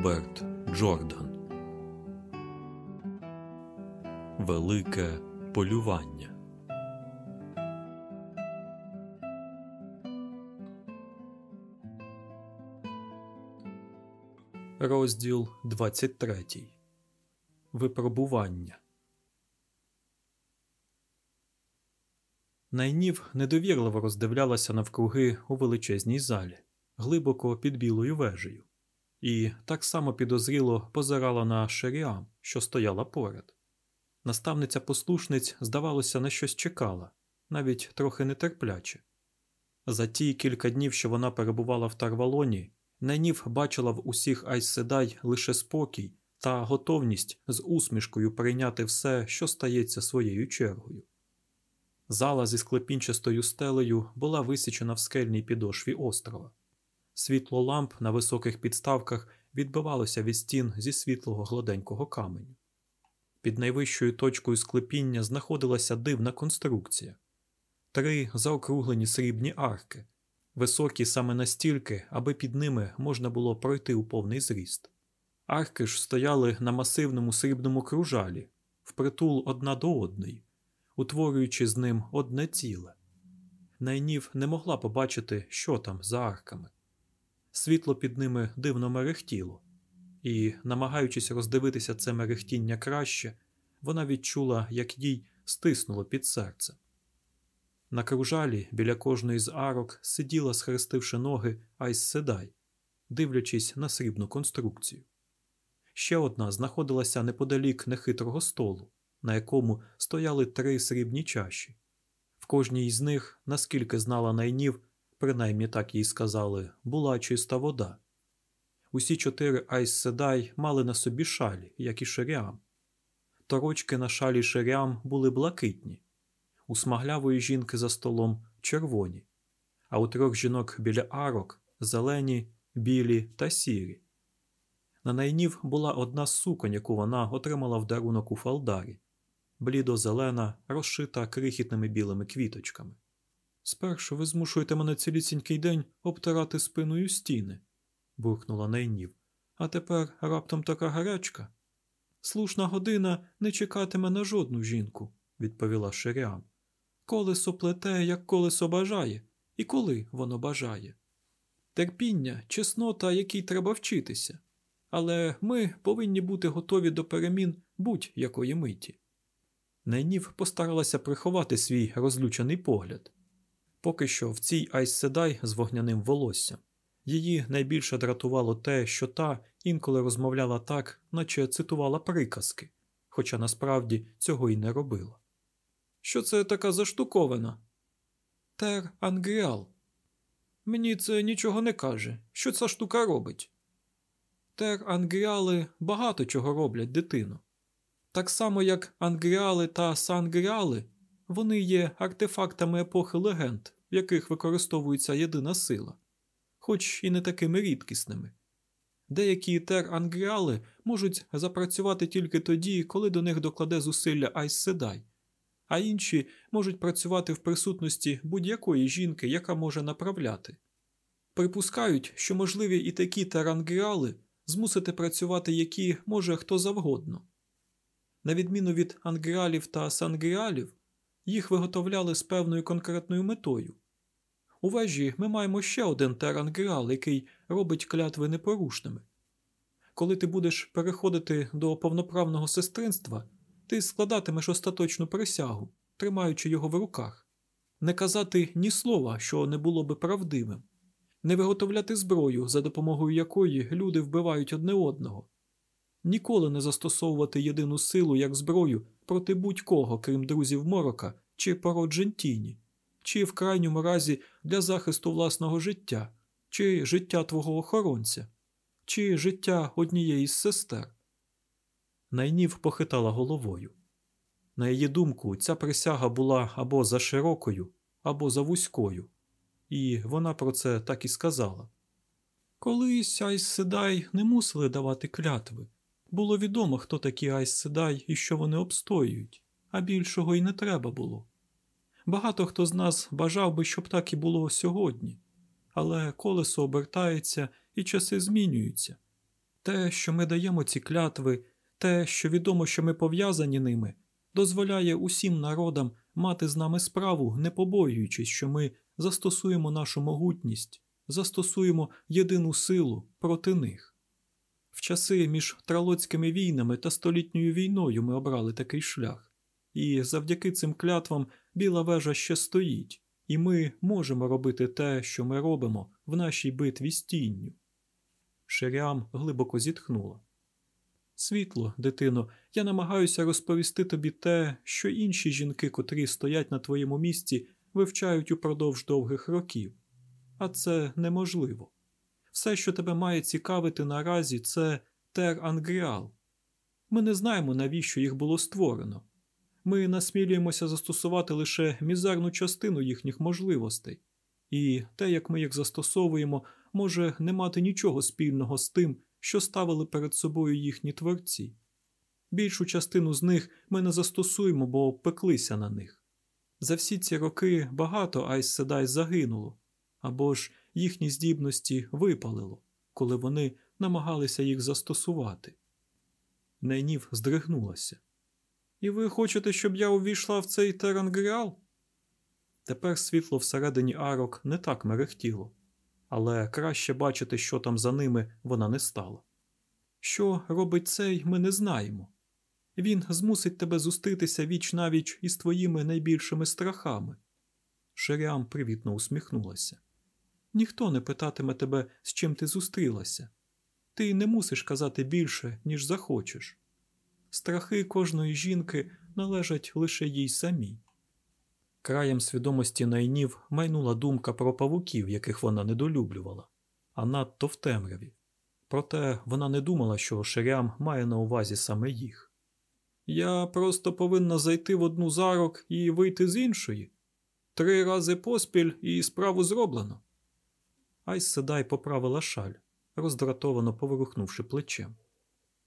Роберт Джордан Велике полювання. Розділ 23 Випробування. Найнів недовірливо роздивлялася навкруги у величезній залі, глибоко під білою вежею, і так само підозріло позирала на Шеріам, що стояла поряд. Наставниця послушниць, здавалося, на щось чекала, навіть трохи нетерпляче. За ті кілька днів, що вона перебувала в Тарвалоні, Найнів бачила в усіх Айсседай лише спокій та готовність з усмішкою прийняти все, що стається своєю чергою. Зала зі склепінчастою стелею була висічена в скельній підошві острова. Світло ламп на високих підставках відбивалося від стін зі світлого гладенького каменю. Під найвищою точкою склепіння знаходилася дивна конструкція три заокруглені срібні арки, високі саме настільки, аби під ними можна було пройти у повний зріст. Арки ж стояли на масивному срібному кружалі, впритул одна до одної, утворюючи з ним одне ціле. Найнів не могла побачити, що там за арками. Світло під ними дивно мерехтіло, і, намагаючись роздивитися це мерехтіння краще, вона відчула, як їй стиснуло під серце. На кружалі біля кожної з арок сиділа, схрестивши ноги, Айс Седай, дивлячись на срібну конструкцію. Ще одна знаходилася неподалік нехитрого столу, на якому стояли три срібні чаші. В кожній із них, наскільки знала найнів, принаймні так їй сказали, була чиста вода. Усі чотири Айс Седай мали на собі шалі, як і ширям. Торочки на шалі ширям були блакитні, у смаглявої жінки за столом червоні, а у трьох жінок біля арок зелені, білі та сірі. На найнів була одна суконь, яку вона отримала в дарунок у фалдарі, блідо-зелена, розшита крихітними білими квіточками. Спершу ви змушуєте мене цілісінький день обтирати спиною стіни, буркнула найнів. А тепер раптом така гарячка. Слушна година не чекатиме на жодну жінку, відповіла Ширям. Колесо плете, як колесо бажає, і коли воно бажає. Терпіння, чеснота, якій треба вчитися. Але ми повинні бути готові до перемін будь-якої миті. Найнів постаралася приховати свій розлючений погляд. Поки що в цій Айсседай з вогняним волоссям. Її найбільше дратувало те, що та інколи розмовляла так, наче цитувала приказки, хоча насправді цього й не робила. Що це така заштукована? Тер Ангріал. Мені це нічого не каже. Що ця штука робить? Тер Ангріали багато чого роблять, дитино. Так само, як ангріали та сангріали, вони є артефактами епохи легенд, в яких використовується єдина сила, хоч і не такими рідкісними. Деякі тер-ангріали можуть запрацювати тільки тоді, коли до них докладе зусилля Айс Седай, а інші можуть працювати в присутності будь-якої жінки, яка може направляти. Припускають, що можливі і такі терангріали змусити працювати які може хто завгодно. На відміну від ангріалів та сангріалів, їх виготовляли з певною конкретною метою. У вежі ми маємо ще один терангріал, який робить клятви непорушними. Коли ти будеш переходити до повноправного сестринства, ти складатимеш остаточну присягу, тримаючи його в руках, не казати ні слова, що не було би правдивим, не виготовляти зброю, за допомогою якої люди вбивають одне одного, ніколи не застосовувати єдину силу як зброю проти будь-кого, крім друзів морока чи породжень тіні, чи в крайньому разі для захисту власного життя, чи життя твого охоронця, чи життя однієї з сестер. Найнів похитала головою. На її думку, ця присяга була або за широкою, або за вузькою, і вона про це так і сказала. Колись Айс Седай не мусили давати клятви. Було відомо, хто такі Айс Седай і що вони обстоюють, а більшого й не треба було. Багато хто з нас бажав би, щоб так і було сьогодні, але колесо обертається і часи змінюються. Те, що ми даємо ці клятви, те, що відомо, що ми пов'язані ними, дозволяє усім народам мати з нами справу, не побоюючись, що ми застосуємо нашу могутність, застосуємо єдину силу проти них. Часи між тралоцькими війнами та столітньою війною ми обрали такий шлях, і завдяки цим клятвам біла вежа ще стоїть, і ми можемо робити те, що ми робимо в нашій битві з тінню. Шеріам глибоко зітхнула. Світло, дитино, я намагаюся розповісти тобі те, що інші жінки, котрі стоять на твоєму місці, вивчають упродовж довгих років. А це неможливо. Все, що тебе має цікавити наразі, це тер Ангріал. Ми не знаємо, навіщо їх було створено. Ми насмілюємося застосувати лише мізерну частину їхніх можливостей, і те, як ми їх застосовуємо, може не мати нічого спільного з тим, що ставили перед собою їхні творці. Більшу частину з них ми не застосуємо, бо пеклися на них. За всі ці роки багато Айс Седай загинуло, або ж їхні здібності випалило, коли вони намагалися їх застосувати. Нейнів здригнулася. І ви хочете, щоб я увійшла в цей терангріал? Тепер світло всередині арок не так мерехтіло, але краще бачити, що там за ними вона не стала. Що робить цей, ми не знаємо. Він змусить тебе зустрітися віч навіч із твоїми найбільшими страхами. Шеріам привітно усміхнулася. Ніхто не питатиме тебе, з чим ти зустрілася. Ти не мусиш казати більше, ніж захочеш. Страхи кожної жінки належать лише їй самій. Краєм свідомості найнів майнула думка про павуків, яких вона недолюблювала, а надто в темряві. Проте вона не думала, що Ширям має на увазі саме їх. Я просто повинна зайти в одну зарок і вийти з іншої. Три рази поспіль і справу зроблено. Айс Седай поправила шаль, роздратовано поворухнувши плечем.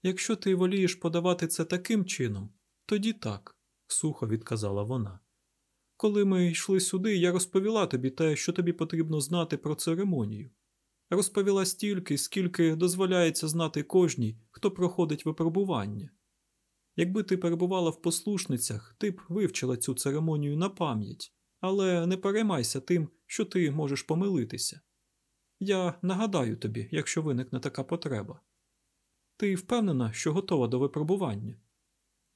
Якщо ти волієш подавати це таким чином, тоді так, сухо відказала вона. Коли ми йшли сюди, я розповіла тобі те, що тобі потрібно знати про церемонію. Розповіла стільки, скільки дозволяється знати кожній, хто проходить випробування. Якби ти перебувала в послушницях, ти б вивчила цю церемонію на пам'ять, але не переймайся тим, що ти можеш помилитися. Я нагадаю тобі, якщо виникне така потреба. Ти впевнена, що готова до випробування?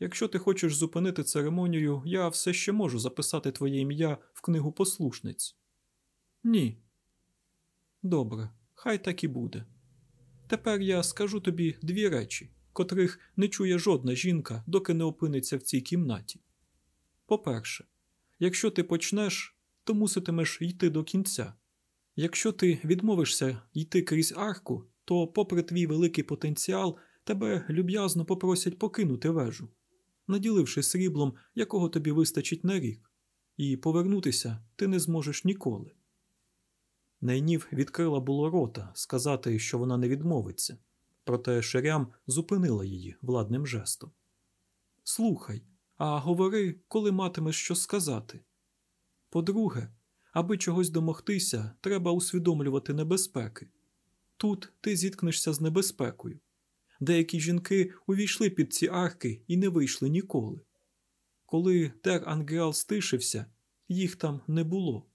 Якщо ти хочеш зупинити церемонію, я все ще можу записати твоє ім'я в книгу послушниць. Ні. Добре, хай так і буде. Тепер я скажу тобі дві речі, котрих не чує жодна жінка, доки не опиниться в цій кімнаті. По-перше, якщо ти почнеш, то муситимеш йти до кінця. Якщо ти відмовишся йти крізь арку, то, попри твій великий потенціал, тебе люб'язно попросять покинути вежу, наділивши сріблом, якого тобі вистачить на рік, і повернутися ти не зможеш ніколи. Найнів відкрила було рота сказати, що вона не відмовиться, проте шерям зупинила її владним жестом. Слухай, а говори, коли матимеш що сказати. По-друге, аби чогось домогтися, треба усвідомлювати небезпеки. Тут ти зіткнешся з небезпекою. Деякі жінки увійшли під ці арки і не вийшли ніколи. Коли Тер Ангеал стишився, їх там не було,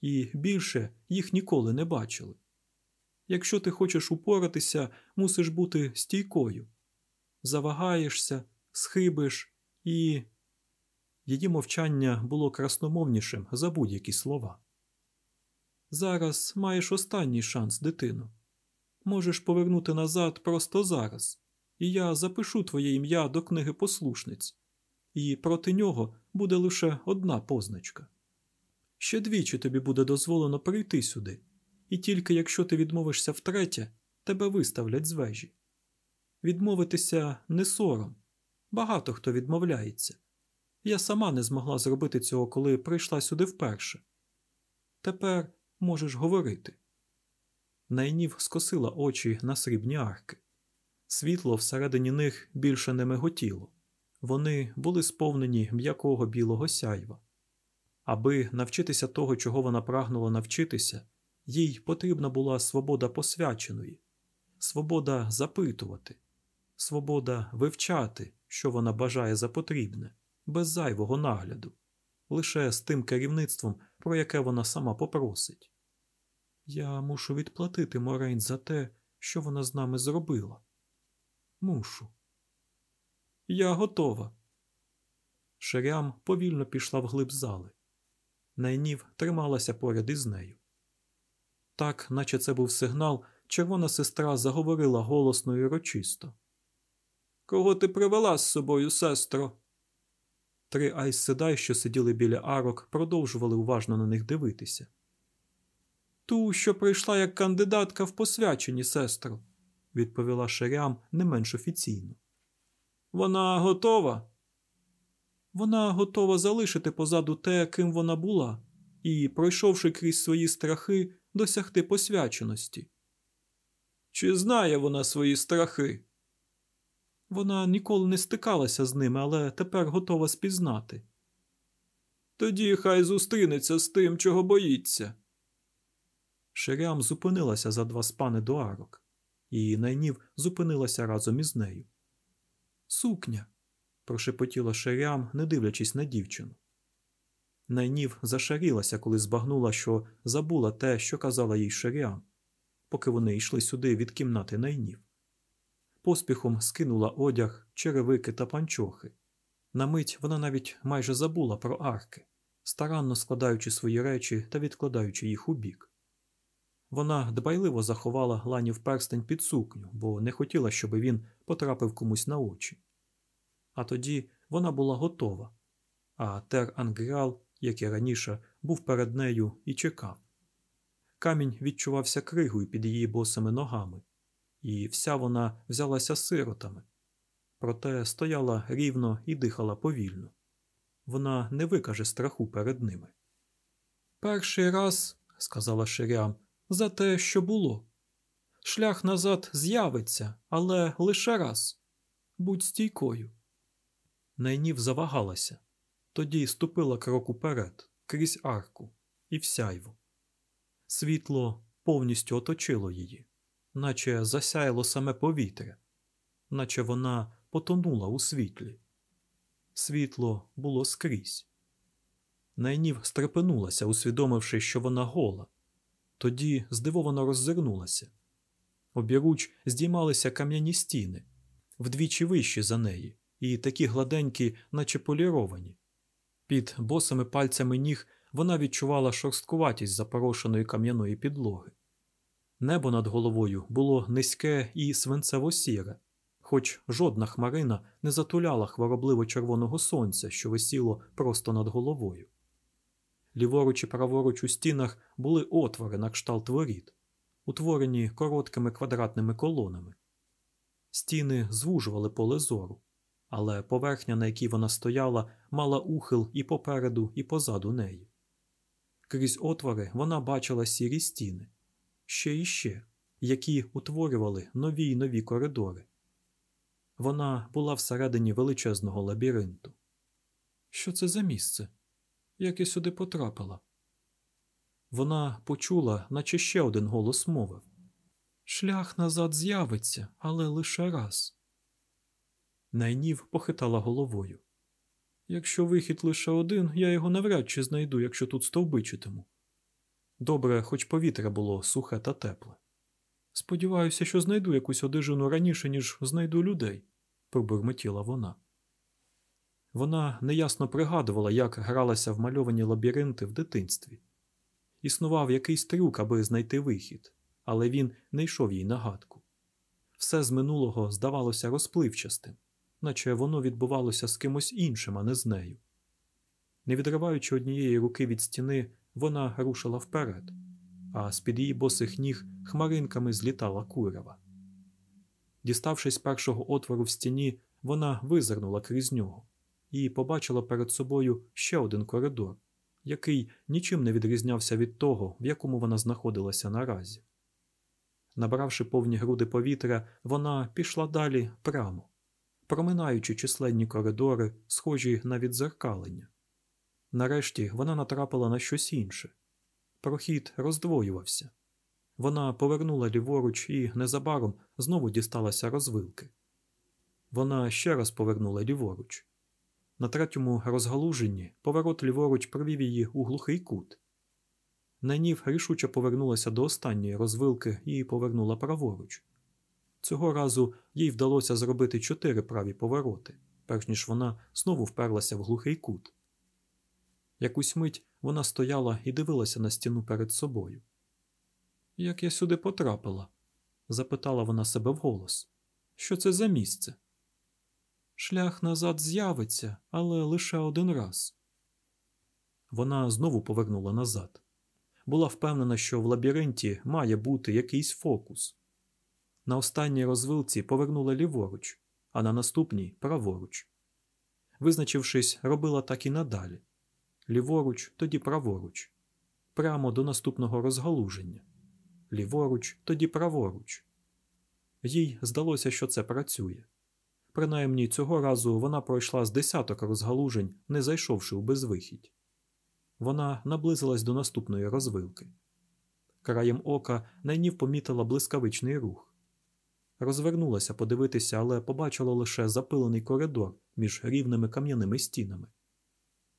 і більше їх ніколи не бачили. Якщо ти хочеш упоратися, мусиш бути стійкою. Завагаєшся, схибиш і. Її мовчання було красномовнішим за будь-які слова. Зараз маєш останній шанс, дитино. Можеш повернути назад просто зараз, і я запишу твоє ім'я до книги послушниць, і проти нього буде лише одна позначка. Ще двічі тобі буде дозволено прийти сюди, і тільки якщо ти відмовишся втретє, тебе виставлять з вежі. Відмовитися не сором. Багато хто відмовляється. Я сама не змогла зробити цього, коли прийшла сюди вперше. Тепер можеш говорити. Найнів скосила очі на срібні арки. Світло всередині них більше не миготіло. Вони були сповнені м'якого білого сяйва. Аби навчитися того, чого вона прагнула навчитися, їй потрібна була свобода посвяченої, свобода запитувати, свобода вивчати, що вона бажає за потрібне, без зайвого нагляду, лише з тим керівництвом, про яке вона сама попросить. Я мушу відплатити Морейн за те, що вона з нами зробила. Мушу. Я готова. Шерям повільно пішла вглиб зали. Найнів трималася поряд із нею. Так, наче це був сигнал, червона сестра заговорила голосно і урочисто. Кого ти привела з собою, сестро? Три айсседай, що сиділи біля арок, продовжували уважно на них дивитися. Ту, що прийшла як кандидатка в посвяченні, сестро, відповіла Шерям не менш офіційно. Вона готова. Вона готова залишити позаду те, ким вона була, і, пройшовши крізь свої страхи, досягти посвяченості. Чи знає вона свої страхи? Вона ніколи не стикалася з ними, але тепер готова спізнати. Тоді хай зустрінеться з тим, чого боїться. Ширям зупинилася за два спани до арок, і найнів зупинилася разом із нею. Сукня. прошепотіла Ширям, не дивлячись на дівчину. Найнів зашарілася, коли збагнула, що забула те, що казала їй Ширям, поки вони йшли сюди від кімнати найнів. Поспіхом скинула одяг, черевики та панчохи. На мить вона навіть майже забула про арки, старанно складаючи свої речі та відкладаючи їх у бік. Вона дбайливо заховала ланів перстень під сукню, бо не хотіла, щоб він потрапив комусь на очі. А тоді вона була готова, а Тер Ангріал, як і раніше, був перед нею і чекав. Камінь відчувався кригою під її босими ногами, і вся вона взялася сиротами, проте стояла рівно і дихала повільно. Вона не викаже страху перед ними. Перший раз, сказала Ширям, за те, що було. Шлях назад з'явиться, але лише раз. Будь стійкою. Найнів завагалася, тоді ступила крок уперед, крізь арку, і всяйву. Світло повністю оточило її, наче засяяло саме повітря, наче вона потонула у світлі. Світло було скрізь. Найнів стрепенулася, усвідомивши, що вона гола, тоді здивовано роззирнулася. Обіруч здіймалися кам'яні стіни, вдвічі вищі за неї, і такі гладенькі, наче поліровані. Під босими пальцями ніг вона відчувала шорсткуватість запорошеної кам'яної підлоги. Небо над головою було низьке і свинцево-сіре, хоч жодна хмарина не затуляла хворобливо червоного сонця, що висіло просто над головою. Ліворуч і праворуч у стінах були отвори на кшталт воріт, утворені короткими квадратними колонами. Стіни звужували поле зору, але поверхня, на якій вона стояла, мала ухил і попереду, і позаду неї. Крізь отвори вона бачила сірі стіни, ще і ще, які утворювали нові й нові коридори. Вона була всередині величезного лабіринту. Що це за місце? Як я сюди потрапила? Вона почула, наче ще один голос мовив Шлях назад з'явиться, але лише раз. Найнів похитала головою. Якщо вихід лише один, я його навряд чи знайду, якщо тут стовбичитиму. Добре, хоч повітря було сухе та тепле. Сподіваюся, що знайду якусь одежину раніше, ніж знайду людей, пробурмотіла вона. Вона неясно пригадувала, як гралася в мальовані лабіринти в дитинстві. Існував якийсь трюк, аби знайти вихід, але він не йшов їй нагадку. Все з минулого здавалося розпливчастим, наче воно відбувалося з кимось іншим, а не з нею. Не відриваючи однієї руки від стіни, вона рушила вперед, а з під її босих ніг хмаринками злітала курява. Діставшись першого отвору в стіні, вона визирнула крізь нього і побачила перед собою ще один коридор, який нічим не відрізнявся від того, в якому вона знаходилася наразі. Набравши повні груди повітря, вона пішла далі прямо, проминаючи численні коридори, схожі на відзеркалення. Нарешті вона натрапила на щось інше. Прохід роздвоювався. Вона повернула ліворуч і незабаром знову дісталася розвилки. Вона ще раз повернула ліворуч. На третьому розгалуженні поворот ліворуч провів її у глухий кут. Найнів рішуче повернулася до останньої розвилки і повернула праворуч. Цього разу їй вдалося зробити чотири праві повороти, перш ніж вона знову вперлася в глухий кут. Якусь мить вона стояла і дивилася на стіну перед собою. Як я сюди потрапила? запитала вона себе вголос. Що це за місце? Шлях назад з'явиться, але лише один раз. Вона знову повернула назад. Була впевнена, що в лабіринті має бути якийсь фокус. На останній розвилці повернула ліворуч, а на наступній праворуч. Визначившись, робила так і надалі ліворуч, тоді праворуч, прямо до наступного розгалуження, ліворуч, тоді праворуч. Їй здалося, що це працює. Принаймні цього разу вона пройшла з десяток розгалужень, не зайшовши у безвихідь. Вона наблизилась до наступної розвилки. Краєм ока найнів помітила блискавичний рух. Розвернулася подивитися, але побачила лише запилений коридор між рівними кам'яними стінами.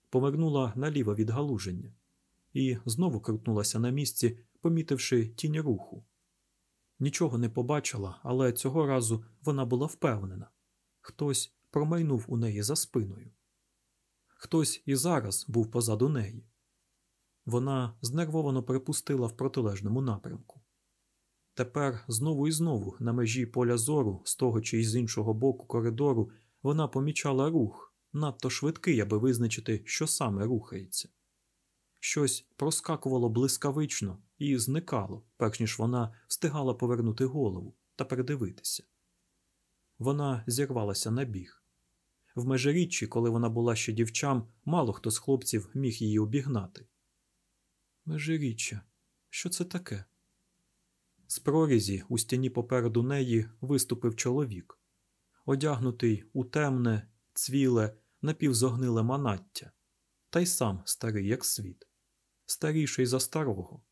Повернула наліво від галуження і знову крутнулася на місці, помітивши тінь руху. Нічого не побачила, але цього разу вона була впевнена хтось промайнув у неї за спиною. Хтось і зараз був позаду неї. Вона знервовано припустила в протилежному напрямку. Тепер знову і знову на межі поля зору, з того чи з іншого боку коридору, вона помічала рух, надто швидкий, аби визначити, що саме рухається. Щось проскакувало блискавично і зникало, перш ніж вона встигала повернути голову та передивитися. Вона зірвалася на біг. В межиріччі, коли вона була ще дівчам, мало хто з хлопців міг її обігнати. Межиріччя, що це таке? З прорізі у стіні попереду неї виступив чоловік, одягнутий у темне, цвіле, напівзогниле манаття, та й сам старий, як світ, старіший за старого.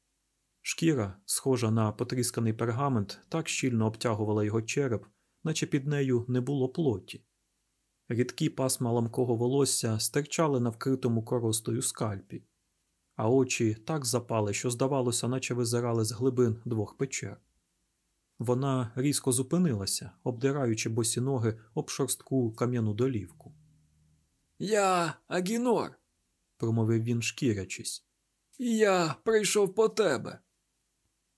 Шкіра, схожа на потрісканий пергамент, так щільно обтягувала його череп, наче під нею не було плоті. Рідкі пасма ламкого волосся стирчали на вкритому коростою скальпі, а очі так запали, що, здавалося, наче визирали з глибин двох печер. Вона різко зупинилася, обдираючи босі ноги об шорстку кам'яну долівку. Я Агінор, промовив він, шкірячись. Я прийшов по тебе.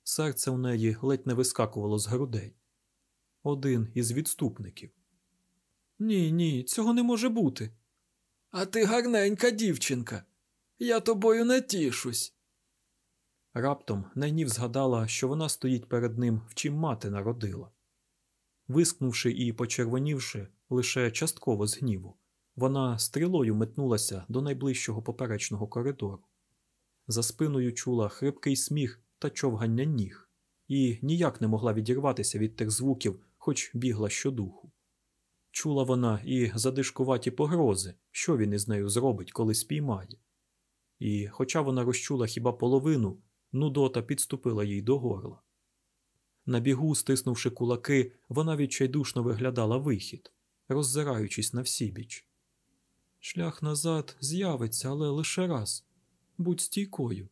Серце у неї ледь не вискакувало з грудей. Один із відступників. Ні, ні, цього не може бути. А ти гарненька дівчинка. Я тобою не тішусь. Раптом Найнів згадала, що вона стоїть перед ним, в чим мати народила. Вискнувши і почервонівши лише частково з гніву, вона стрілою метнулася до найближчого поперечного коридору. За спиною чула хрипкий сміх та човгання ніг, і ніяк не могла відірватися від тих звуків, хоч бігла щодуху. Чула вона і задишкуваті погрози, що він із нею зробить, коли спіймає. І, хоча вона розчула хіба половину, Нудота підступила їй до горла. На бігу, стиснувши кулаки, вона відчайдушно виглядала вихід, роззираючись на всібіч. Шлях назад з'явиться, але лише раз. Будь стійкою.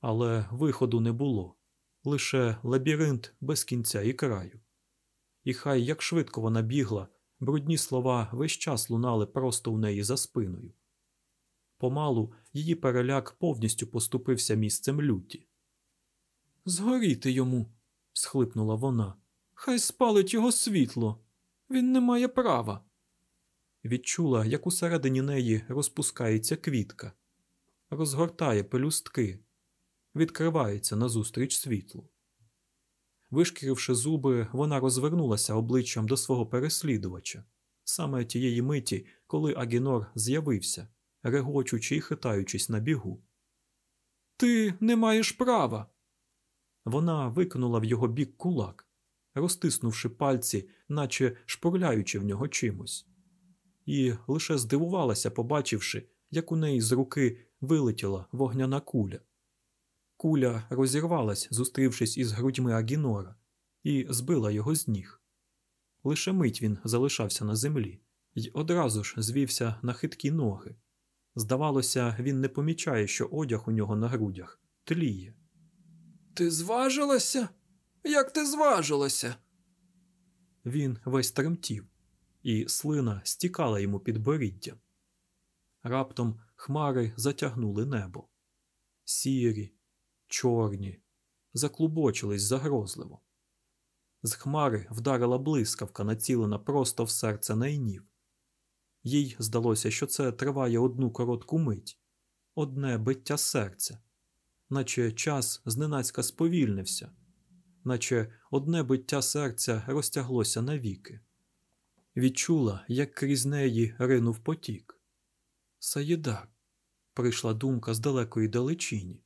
Але виходу не було лише лабіринт без кінця і краю. І хай як швидко вона бігла, брудні слова весь час лунали просто у неї за спиною. Помалу її переляк повністю поступився місцем люті. Згоріти йому, схлипнула вона. Хай спалить його світло. Він не має права. Відчула, як усередині неї розпускається квітка, розгортає пелюстки, відкривається назустріч світлу. Вишкіривши зуби, вона розвернулася обличчям до свого переслідувача, саме тієї миті, коли Агінор з'явився, регочучи й хитаючись на бігу. Ти не маєш права. Вона викинула в його бік кулак, розтиснувши пальці, наче шпурляючи в нього чимось, і лише здивувалася, побачивши, як у неї з руки вилетіла вогняна куля. Куля розірвалась, зустрівшись із грудьми Агінора, і збила його з ніг. Лише мить він залишався на землі й одразу ж звівся на хиткі ноги. Здавалося, він не помічає, що одяг у нього на грудях тліє. Ти зважилася? Як ти зважилася? Він весь тремтів, і слина стікала йому під боріддям. Раптом хмари затягнули небо. Сірі, чорні, заклубочились загрозливо. З хмари вдарила блискавка, націлена просто в серце найнів. Їй здалося, що це триває одну коротку мить, одне биття серця, наче час зненацька сповільнився, наче одне биття серця розтяглося навіки. Відчула, як крізь неї ринув потік. Саїдар, прийшла думка з далекої далечині.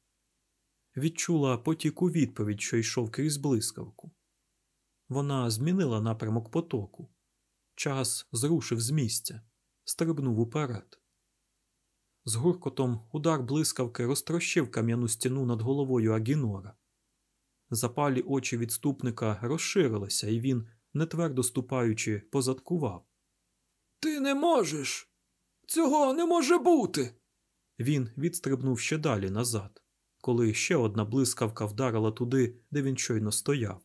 Відчула потік у відповідь, що йшов крізь блискавку. Вона змінила напрямок потоку. Час зрушив з місця, стрибнув уперед. З гуркотом удар блискавки розтрощив кам'яну стіну над головою Агінора. Запалі очі відступника розширилися, і він, нетвердо ступаючи, позадкував. Ти не можеш. Цього не може бути. Він відстрибнув ще далі назад, коли ще одна блискавка вдарила туди, де він щойно стояв,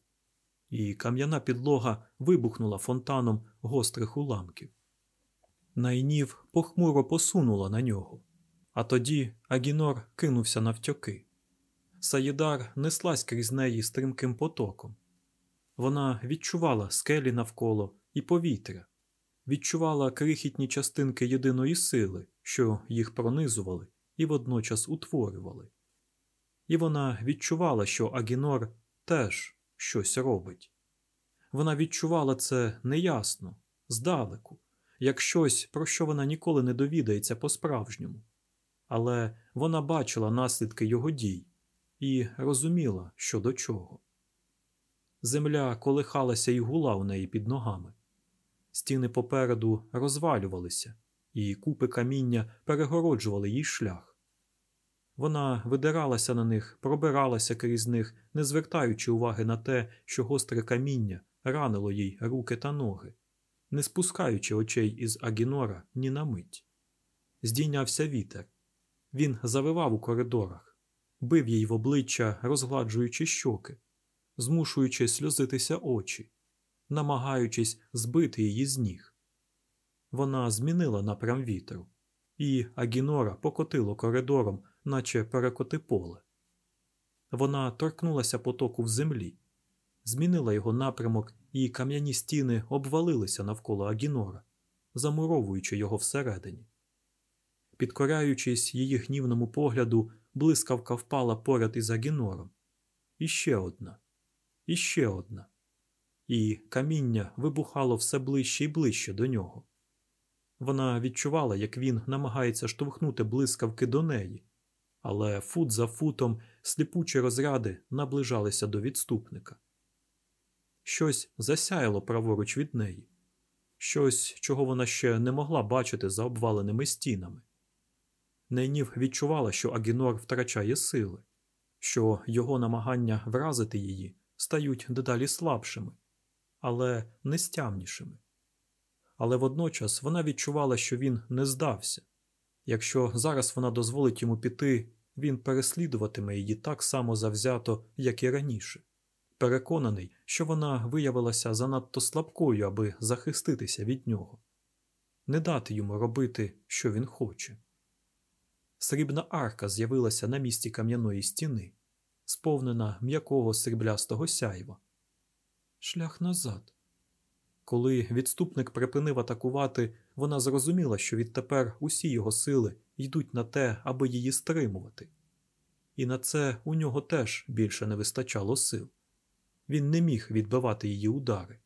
і кам'яна підлога вибухнула фонтаном гострих уламків. Найнів похмуро посунула на нього, а тоді Агінор кинувся навтьоки. Саїдар неслась крізь неї стрімким потоком. Вона відчувала скелі навколо і повітря, відчувала крихітні частинки єдиної сили, що їх пронизували і водночас утворювали. І вона відчувала, що Агінор теж щось робить. Вона відчувала це неясно, здалеку, як щось, про що вона ніколи не довідається по-справжньому. Але вона бачила наслідки його дій і розуміла, що до чого. Земля колихалася і гула у неї під ногами. Стіни попереду розвалювалися, і купи каміння перегороджували їй шлях. Вона видиралася на них, пробиралася крізь них, не звертаючи уваги на те, що гостре каміння ранило їй руки та ноги, не спускаючи очей із Агінора ні на мить. Здійнявся вітер. Він завивав у коридорах, бив їй в обличчя, розгладжуючи щоки, змушуючи сльозитися очі, намагаючись збити її з ніг. Вона змінила напрям вітру, і Агінора покотило коридором, наче перекоти поле. Вона торкнулася потоку в землі, змінила його напрямок, і кам'яні стіни обвалилися навколо Агінора, замуровуючи його всередині. Підкоряючись її гнівному погляду, блискавка впала поряд із Агінором. І ще одна, і ще одна. І каміння вибухало все ближче і ближче до нього. Вона відчувала, як він намагається штовхнути блискавки до неї, але фут за футом сліпучі розряди наближалися до відступника. Щось засяяло праворуч від неї, щось, чого вона ще не могла бачити за обваленими стінами. Найнів відчувала, що Агінор втрачає сили, що його намагання вразити її стають дедалі слабшими, але нестямнішими. Але водночас вона відчувала, що він не здався. Якщо зараз вона дозволить йому піти, він переслідуватиме її так само завзято, як і раніше, переконаний, що вона виявилася занадто слабкою, аби захиститися від нього, не дати йому робити, що він хоче. Срібна арка з'явилася на місці кам'яної стіни, сповнена м'якого сріблястого сяйва. Шлях назад. Коли відступник припинив атакувати, вона зрозуміла, що відтепер усі його сили йдуть на те, аби її стримувати. І на це у нього теж більше не вистачало сил. Він не міг відбивати її удари.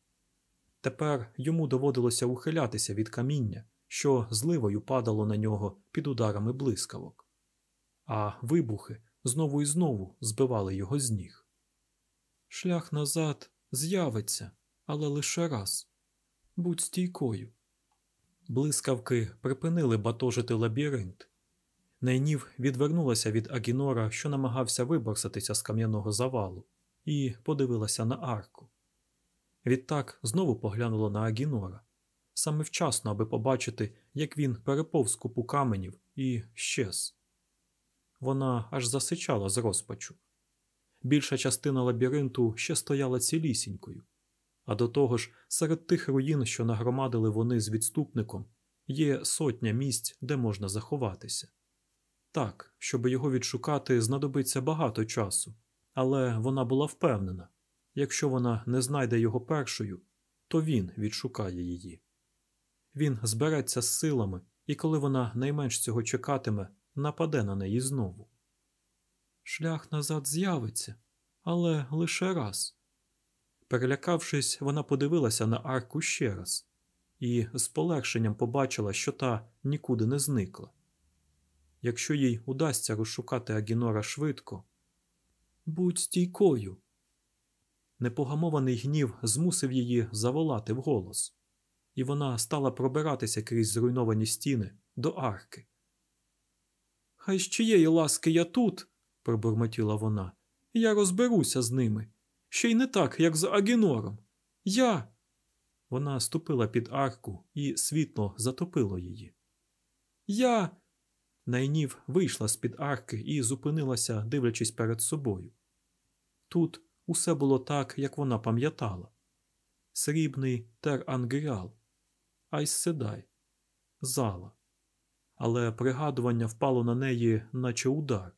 Тепер йому доводилося ухилятися від каміння, що зливою падало на нього під ударами блискавок, а вибухи знову і знову збивали його з ніг. Шлях назад з'явиться, але лише раз. Будь стійкою. Блискавки припинили батожити лабіринт. Найнів відвернулася від Агінора, що намагався виборсатися з кам'яного завалу, і подивилася на арку. Відтак знову поглянула на Агінора саме вчасно, аби побачити, як він переповз купу каменів і щез. Вона аж засичала з розпачу. Більша частина лабіринту ще стояла цілісінькою, а до того ж, серед тих руїн, що нагромадили вони з відступником, є сотня місць, де можна заховатися. Так, щоб його відшукати, знадобиться багато часу, але вона була впевнена якщо вона не знайде його першою, то він відшукає її. Він збереться з силами, і коли вона найменш цього чекатиме, нападе на неї знову. Шлях назад з'явиться, але лише раз. Перелякавшись, вона подивилася на арку ще раз і з полегшенням побачила, що та нікуди не зникла. Якщо їй удасться розшукати Агінора швидко, будь стійкою. Непогамований гнів змусив її заволати вголос, і вона стала пробиратися крізь зруйновані стіни до арки. Хай з чиєї ласки я тут, пробурмотіла вона, я розберуся з ними. Ще й не так, як з Агінором. Я. Вона ступила під арку, і світло затопило її. Я. Найнів вийшла з під арки і зупинилася, дивлячись перед собою. Тут усе було так, як вона пам'ятала срібний тер Ангріал, Айсседай, зала. Але пригадування впало на неї, наче удар.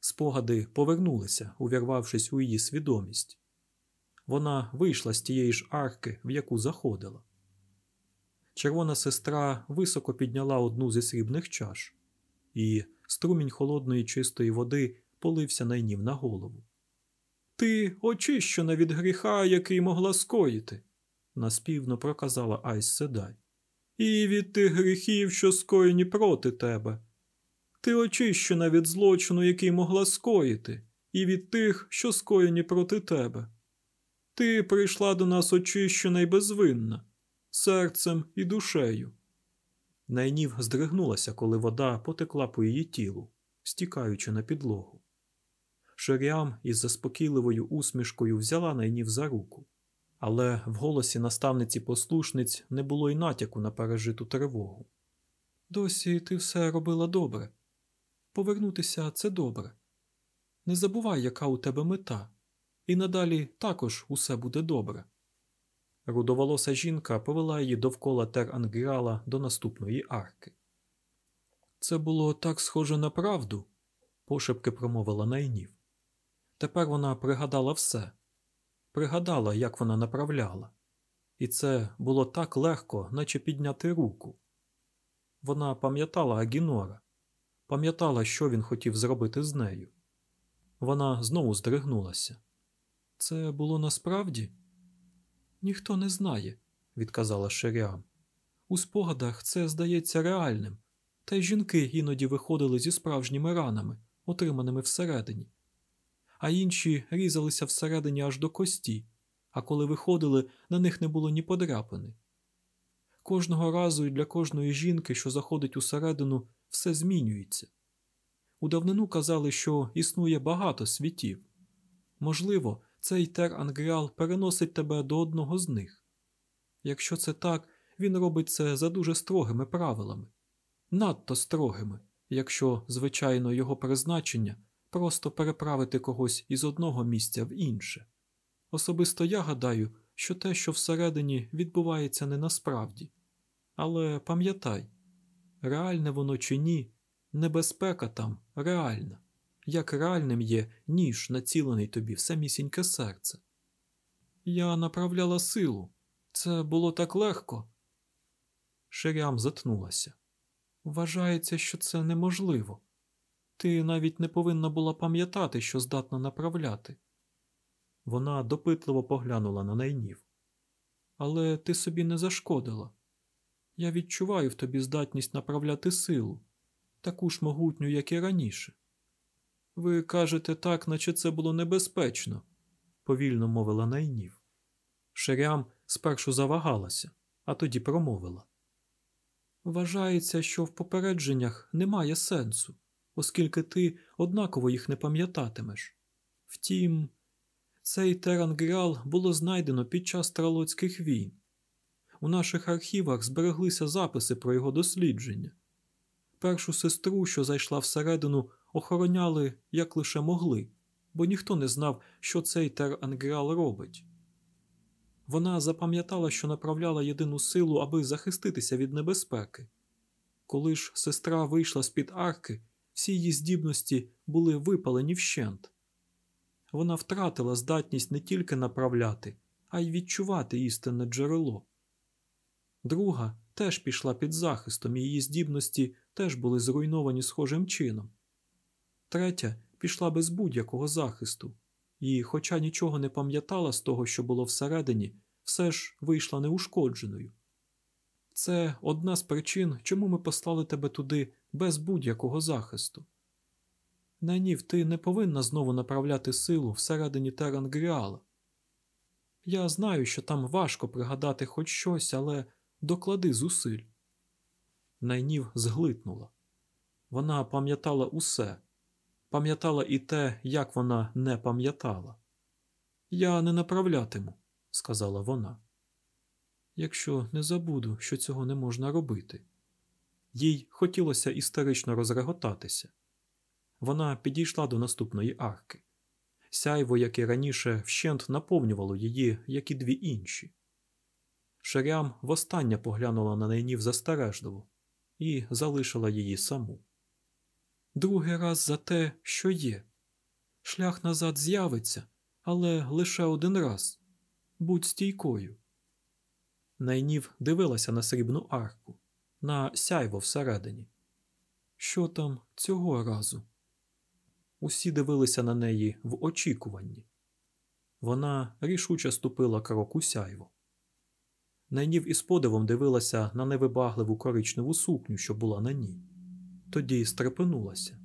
Спогади повернулися, увірвавшись у її свідомість. Вона вийшла з тієї ж арки, в яку заходила. Червона сестра високо підняла одну зі срібних чаш, і струмінь холодної чистої води полився найнів на голову. Ти очищена від гріха, який могла скоїти, наспівно проказала Айс Седай. І від тих гріхів, що скоєні проти тебе. Ти очищена від злочину, який могла скоїти, і від тих, що скоєні проти тебе. Ти прийшла до нас очищена і безвинна, серцем і душею. Найнів здригнулася, коли вода потекла по її тілу, стікаючи на підлогу. Шеріам із заспокійливою усмішкою взяла найнів за руку, але в голосі наставниці послушниць не було й натяку на пережиту тривогу. Досі ти все робила добре. Повернутися це добре. Не забувай, яка у тебе мета, і надалі також усе буде добре. Рудоволоса жінка повела її довкола тер Ангріала до наступної арки. Це було так схоже на правду, пошепки промовила найнів. Тепер вона пригадала все, пригадала, як вона направляла, і це було так легко, наче підняти руку. Вона пам'ятала Агінора, пам'ятала, що він хотів зробити з нею. Вона знову здригнулася. Це було насправді? Ніхто не знає, відказала Шеріам. У спогадах це здається реальним, та й жінки іноді виходили зі справжніми ранами, отриманими всередині а інші різалися всередині аж до кості, а коли виходили, на них не було ні подряпини. Кожного разу і для кожної жінки, що заходить усередину, все змінюється. У давнину казали, що існує багато світів. Можливо, цей тер Ангріал переносить тебе до одного з них. Якщо це так, він робить це за дуже строгими правилами, надто строгими, якщо, звичайно, його призначення просто переправити когось із одного місця в інше. Особисто я гадаю, що те, що всередині відбувається не насправді. Але пам'ятай, реальне воно чи ні, небезпека там реальна, як реальним є ніж, націлений тобі в самісіньке серце. Я направляла силу. Це було так легко. Ширям затнулася. Вважається, що це неможливо. Ти навіть не повинна була пам'ятати, що здатна направляти. Вона допитливо поглянула на найнів. Але ти собі не зашкодила. Я відчуваю в тобі здатність направляти силу, таку ж могутню, як і раніше. Ви кажете так, наче це було небезпечно, повільно мовила найнів. Шерям спершу завагалася, а тоді промовила. Вважається, що в попередженнях немає сенсу, оскільки ти однаково їх не пам'ятатимеш. Втім, цей терангріал було знайдено під час тралоцьких війн. У наших архівах збереглися записи про його дослідження. Першу сестру, що зайшла всередину, охороняли як лише могли, бо ніхто не знав, що цей терангріал робить. Вона запам'ятала, що направляла єдину силу, аби захиститися від небезпеки. Коли ж сестра вийшла з під арки, всі її здібності були випалені вщент. Вона втратила здатність не тільки направляти, а й відчувати істинне джерело. Друга теж пішла під захистом, і її здібності теж були зруйновані схожим чином. Третя пішла без будь-якого захисту, і, хоча нічого не пам'ятала з того, що було всередині, все ж вийшла неушкодженою. Це одна з причин, чому ми послали тебе туди без будь-якого захисту. Найнів, ти не повинна знову направляти силу всередині Терангріала. Я знаю, що там важко пригадати хоч щось, але доклади зусиль. Найнів зглитнула. Вона пам'ятала усе, пам'ятала і те, як вона не пам'ятала. Я не направлятиму, сказала вона. Якщо не забуду, що цього не можна робити. Їй хотілося істерично розреготатися. Вона підійшла до наступної арки. Сяйво, як і раніше, вщент наповнювало її, як і дві інші. Шерям востаннє поглянула на найнів застережливо і залишила її саму. Другий раз за те, що є. Шлях назад з'явиться, але лише один раз. Будь стійкою. Найнів дивилася на срібну арку, на сяйво всередині. Що там цього разу? Усі дивилися на неї в очікуванні. Вона рішуче ступила крок у сяйво. Найнів із подивом дивилася на невибагливу коричневу сукню, що була на ній. Тоді стрепенулася.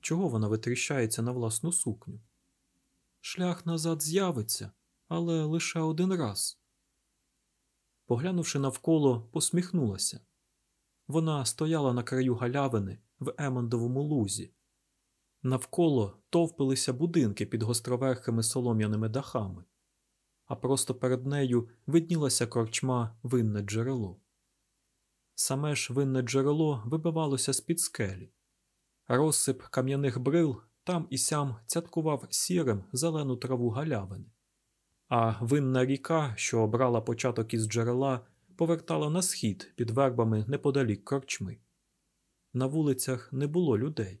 Чого вона витріщається на власну сукню? Шлях назад з'явиться, але лише один раз. Поглянувши навколо, посміхнулася. Вона стояла на краю галявини в Емондовому лузі. Навколо товпилися будинки під гостроверхими солом'яними дахами, а просто перед нею виднілася корчма винне джерело. Саме ж винне джерело вибивалося з під скелі. Розсип кам'яних брил там і сям цяткував сірим зелену траву галявини, а винна ріка, що обрала початок із джерела, повертала на схід під вербами неподалік корчми. На вулицях не було людей.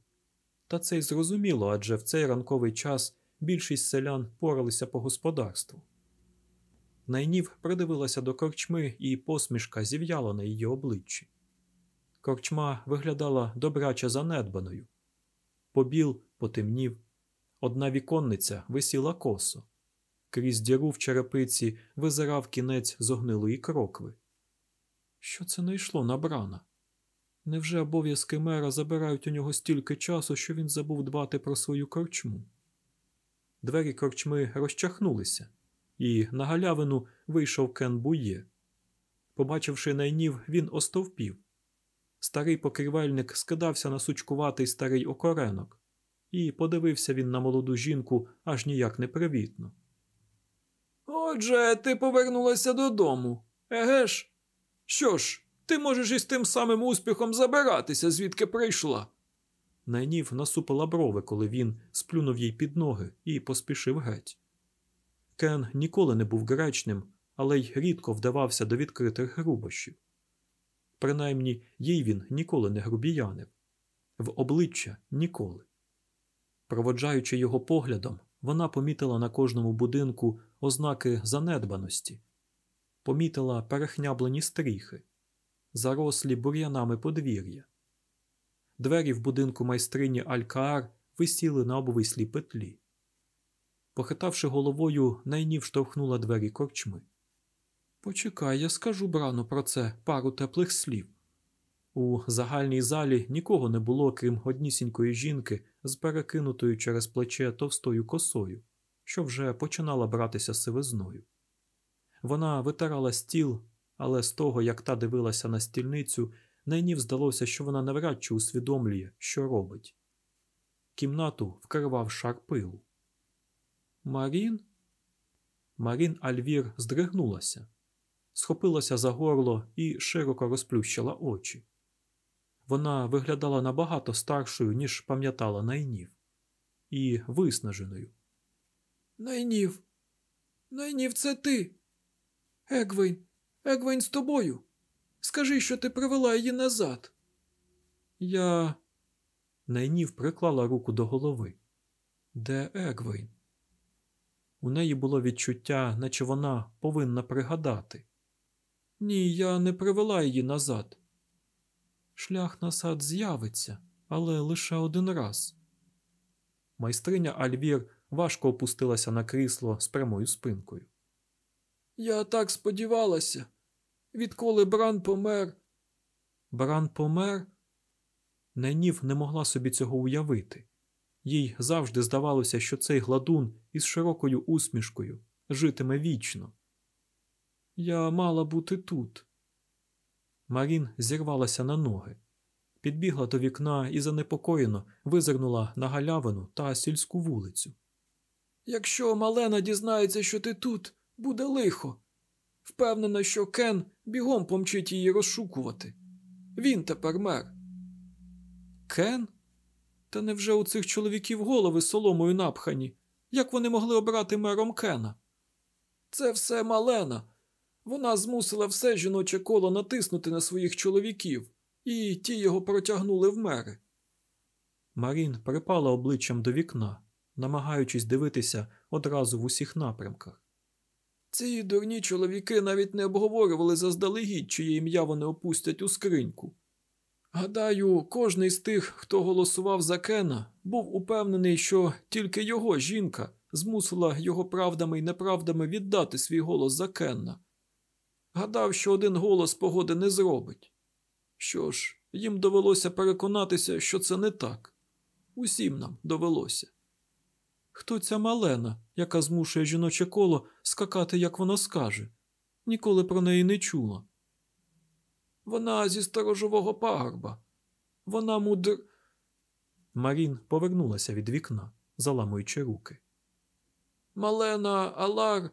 Та це й зрозуміло, адже в цей ранковий час більшість селян поралися по господарству. Найнів придивилася до корчми, і посмішка зів'яла на її обличчі. Корчма виглядала добряче занедбаною. Побіл потемнів. Одна віконниця висіла косо. Крізь діру в черепиці визирав кінець зогнилої крокви. Що це не йшло на брана? Невже обов'язки мера забирають у нього стільки часу, що він забув дбати про свою корчму? Двері корчми розчахнулися, і на галявину вийшов Кен Бує. Побачивши найнів, він остовпів. Старий покривельник скидався на сучкуватий старий окоренок, і подивився він на молоду жінку аж ніяк непривітно. Отже, ти повернулася додому, еге ж? Що ж, ти можеш із тим самим успіхом забиратися, звідки прийшла. Найнів насупила брови, коли він сплюнув їй під ноги і поспішив геть. Кен ніколи не був гречним, але й рідко вдавався до відкритих грубощів. Принаймні, їй він ніколи не грубіянив, в обличчя ніколи. Проводжаючи його поглядом, вона помітила на кожному будинку ознаки занедбаності, помітила перехняблені стріхи, зарослі бур'янами подвір'я. Двері в будинку майстрині Алькаар висіли на обвислій петлі. Похитавши головою, найнів штовхнула двері корчми. Почекай, я скажу брану про це пару теплих слів. У загальній залі нікого не було, крім однісінької жінки з перекинутою через плече товстою косою, що вже починала братися сивизною. Вона витирала стіл, але з того, як та дивилася на стільницю, Найнів здалося, що вона навряд чи усвідомлює, що робить. Кімнату вкривав шар пилу. Марін? Марін Альвір здригнулася, схопилася за горло і широко розплющила очі. Вона виглядала набагато старшою, ніж пам'ятала найнів, і виснаженою. Найнів. Найнів, це ти. Егвейн, Егвейн з тобою. Скажи, що ти привела її назад. Я. Найнів приклала руку до голови. Де Егвейн? У неї було відчуття, наче вона повинна пригадати. Ні, я не привела її назад. Шлях на сад з'явиться, але лише один раз. Майстриня Альвір важко опустилася на крісло з прямою спинкою. Я так сподівалася. Відколи Бран помер. Бран помер? Найнів не могла собі цього уявити. Їй завжди здавалося, що цей гладун із широкою усмішкою житиме вічно. Я мала бути тут. Марін зірвалася на ноги, підбігла до вікна і занепокоєно визирнула на галявину та сільську вулицю. Якщо Малена дізнається, що ти тут, буде лихо. Впевнена, що Кен бігом помчить її розшукувати. Він тепер мер. Кен? Та невже у цих чоловіків голови соломою напхані? Як вони могли обрати мером Кена? Це все Малена. Вона змусила все жіноче коло натиснути на своїх чоловіків, і ті його протягнули в мери. Марін припала обличчям до вікна, намагаючись дивитися одразу в усіх напрямках. Ці дурні чоловіки навіть не обговорювали заздалегідь, чиє ім'я вони опустять у скриньку. Гадаю, кожний з тих, хто голосував за Кена, був упевнений, що тільки його жінка змусила його правдами і неправдами віддати свій голос за Кенна. Гадав, що один голос погоди не зробить. Що ж, їм довелося переконатися, що це не так. Усім нам довелося. Хто ця малена, яка змушує жіноче коло скакати, як воно скаже? Ніколи про неї не чула. Вона зі сторожового пагорба. Вона мудр. Марін повернулася від вікна, заламуючи руки. Малена Алар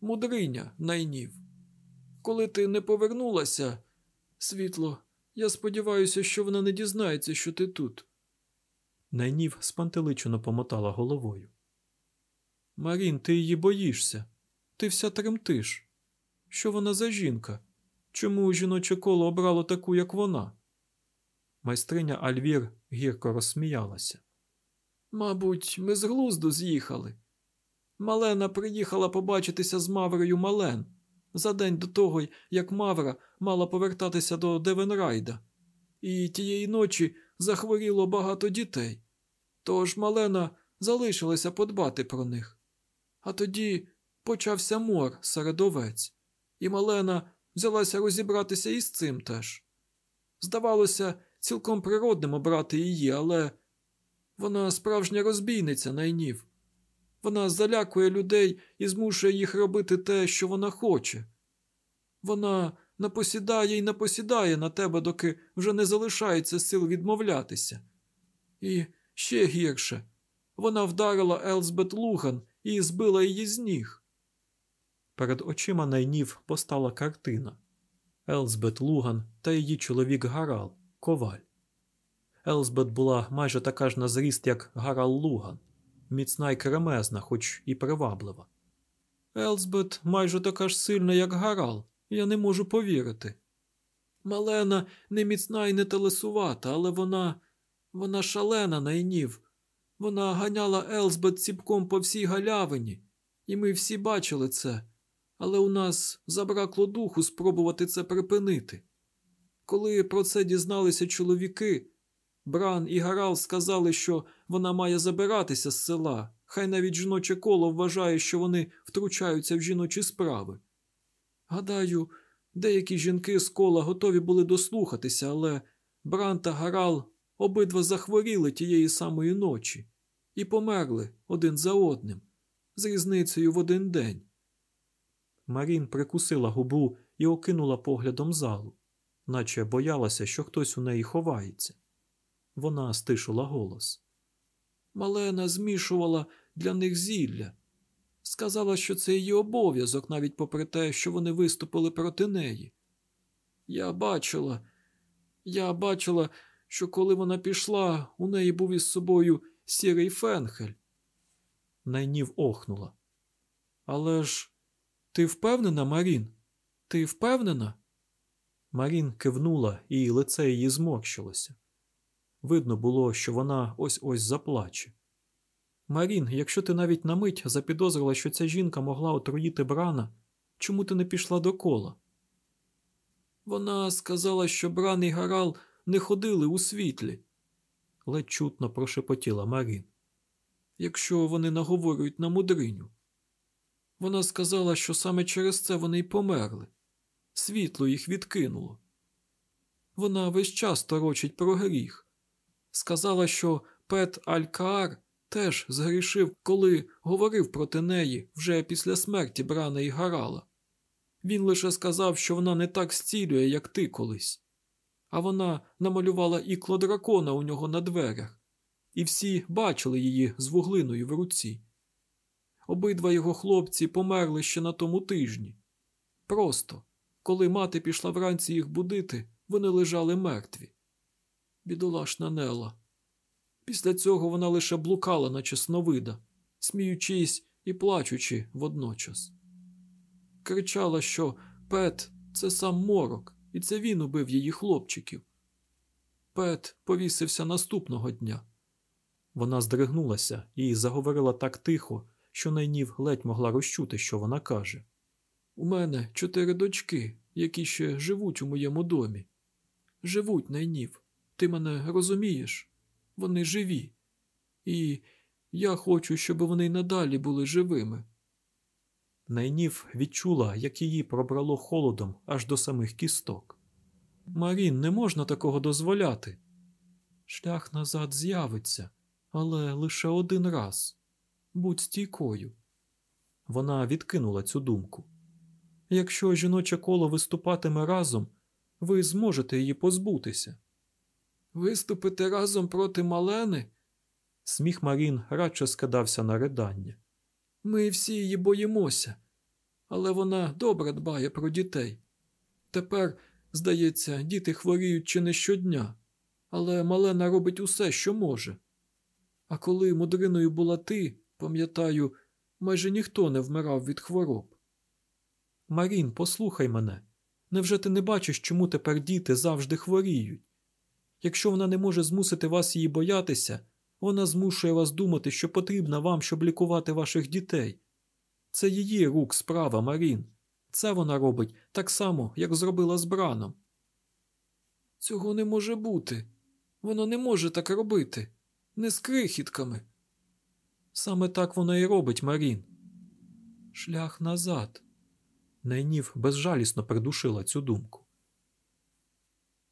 мудриня найнів. Коли ти не повернулася, світло, я сподіваюся, що вона не дізнається, що ти тут. Найнів спантеличено помотала головою. Марін, ти її боїшся. Ти вся тремтиш. Що вона за жінка? Чому жіноче коло обрало таку, як вона? Майстриня Альвір гірко розсміялася. Мабуть, ми з глузду з'їхали. Малена приїхала побачитися з Маврою Мален за день до того, як Мавра мала повертатися до Девенрайда, і тієї ночі захворіло багато дітей. Тож Малена залишилася подбати про них. А тоді почався мор серед овець, і Малена взялася розібратися із цим теж. Здавалося, цілком природним обрати її, але вона справжня розбійниця найнів. Вона залякує людей і змушує їх робити те, що вона хоче. Вона напосідає і напосідає на тебе, доки вже не залишається сил відмовлятися. І ще гірше вона вдарила Елзбет Луган і збила її з ніг. Перед очима найнів постала картина Елзбет Луган та її чоловік Гарал, коваль. Елзбет була майже така ж на зріст, як Гарал Луган, міцна й кремезна, хоч і приваблива. Елзбет майже така ж сильна, як Гарал, я не можу повірити. Малена не міцна і не телесувата, але вона вона шалена найнів. Вона ганяла Елзбет ціпком по всій галявині, і ми всі бачили це, але у нас забракло духу спробувати це припинити. Коли про це дізналися чоловіки, Бран і Гарал сказали, що вона має забиратися з села, хай навіть жіноче коло вважає, що вони втручаються в жіночі справи. Гадаю, деякі жінки з кола готові були дослухатися, але Бран та Гарал обидва захворіли тієї самої ночі і померли один за одним, з різницею в один день. Марін прикусила губу і окинула поглядом залу, наче боялася, що хтось у неї ховається. Вона стишила голос. Малена змішувала для них зілля. Сказала, що це її обов'язок, навіть попри те, що вони виступили проти неї. Я бачила, я бачила, що коли вона пішла, у неї був із собою сірий фенхель. Найнів охнула. Але ж ти впевнена, Марін? Ти впевнена? Марін кивнула, і лице її зморщилося. Видно було, що вона ось ось заплаче. Марін, якщо ти навіть на мить запідозрила, що ця жінка могла отруїти брана, чому ти не пішла до кола? Вона сказала, що Бран і Гарал не ходили у світлі, ледь чутно прошепотіла Марін. Якщо вони наговорюють на мудриню. Вона сказала, що саме через це вони й померли. Світло їх відкинуло. Вона весь час торочить про гріх. Сказала, що Пет Алькаар теж згрішив, коли говорив проти неї вже після смерті Брана і Гарала. Він лише сказав, що вона не так зцілює, як ти колись. А вона намалювала ікло дракона у нього на дверях, і всі бачили її з вуглиною в руці. Обидва його хлопці померли ще на тому тижні. Просто, коли мати пішла вранці їх будити, вони лежали мертві. Бідолашна Нела. Після цього вона лише блукала, наче сновида, сміючись і плачучи водночас. Кричала, що Пет це сам морок, і це він убив її хлопчиків. Пет повісився наступного дня. Вона здригнулася і заговорила так тихо, що найнів ледь могла розчути, що вона каже. У мене чотири дочки, які ще живуть у моєму домі. Живуть найнів. Ти мене розумієш? Вони живі. І я хочу, щоб вони й надалі були живими. Найнів відчула, як її пробрало холодом аж до самих кісток. Марін, не можна такого дозволяти. Шлях назад з'явиться, але лише один раз. Будь стійкою. Вона відкинула цю думку. Якщо жіноче коло виступатиме разом, ви зможете її позбутися. Виступити разом проти Малени? Сміх Марін радше скидався на ридання. Ми всі її боїмося, але вона добре дбає про дітей. Тепер, здається, діти хворіють чи не щодня, але Малена робить усе, що може. А коли мудриною була ти, пам'ятаю, майже ніхто не вмирав від хвороб. Марін, послухай мене. Невже ти не бачиш, чому тепер діти завжди хворіють? Якщо вона не може змусити вас її боятися, вона змушує вас думати, що потрібна вам, щоб лікувати ваших дітей. Це її рук справа, Марін. Це вона робить так само, як зробила з Браном. Цього не може бути. Вона не може так робити. Не з крихітками. Саме так вона і робить, Марін. Шлях назад. Найнів безжалісно придушила цю думку.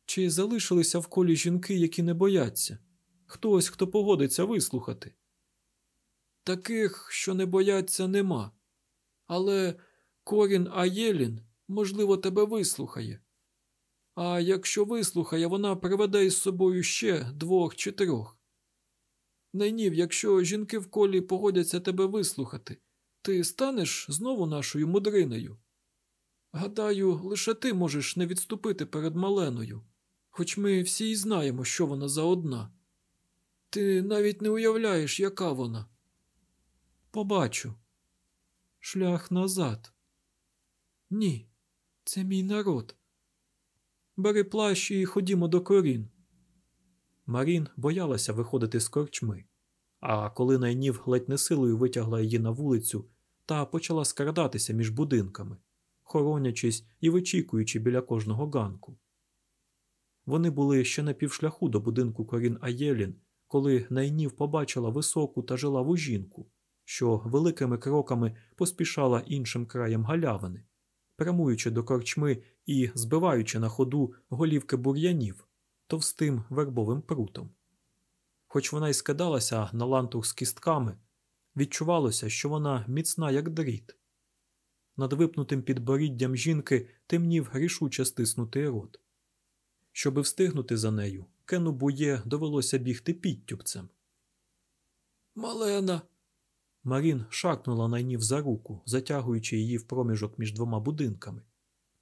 Чи залишилися в колі жінки, які не бояться? Хтось, хто погодиться вислухати? Таких, що не бояться, нема. Але Корін Аєлін, можливо, тебе вислухає. А якщо вислухає, вона приведе із собою ще двох чи трьох. Найнів, якщо жінки в колі погодяться тебе вислухати, ти станеш знову нашою мудриною. Гадаю, лише ти можеш не відступити перед Маленою, хоч ми всі й знаємо, що вона за одна. Ти навіть не уявляєш, яка вона. Побачу. Шлях назад. Ні, це мій народ. Бери плащ і ходімо до корін. Марін боялася виходити з корчми, а коли найнів ледь не силою витягла її на вулицю та почала скрадатися між будинками, хоронячись і вичікуючи біля кожного ганку. Вони були ще на півшляху до будинку корін Аєлін, коли найнів побачила високу та жилаву жінку, що великими кроками поспішала іншим краєм галявини, прямуючи до корчми і збиваючи на ходу голівки бур'янів товстим вербовим прутом. Хоч вона й скидалася на лантух з кістками, відчувалося, що вона міцна, як дріт. Над випнутим підборіддям жінки темнів рішуче стиснутий рот. Щоби встигнути за нею, Кену Бує довелося бігти підтюпцем. Малена. Марін шаркнула найнів за руку, затягуючи її в проміжок між двома будинками,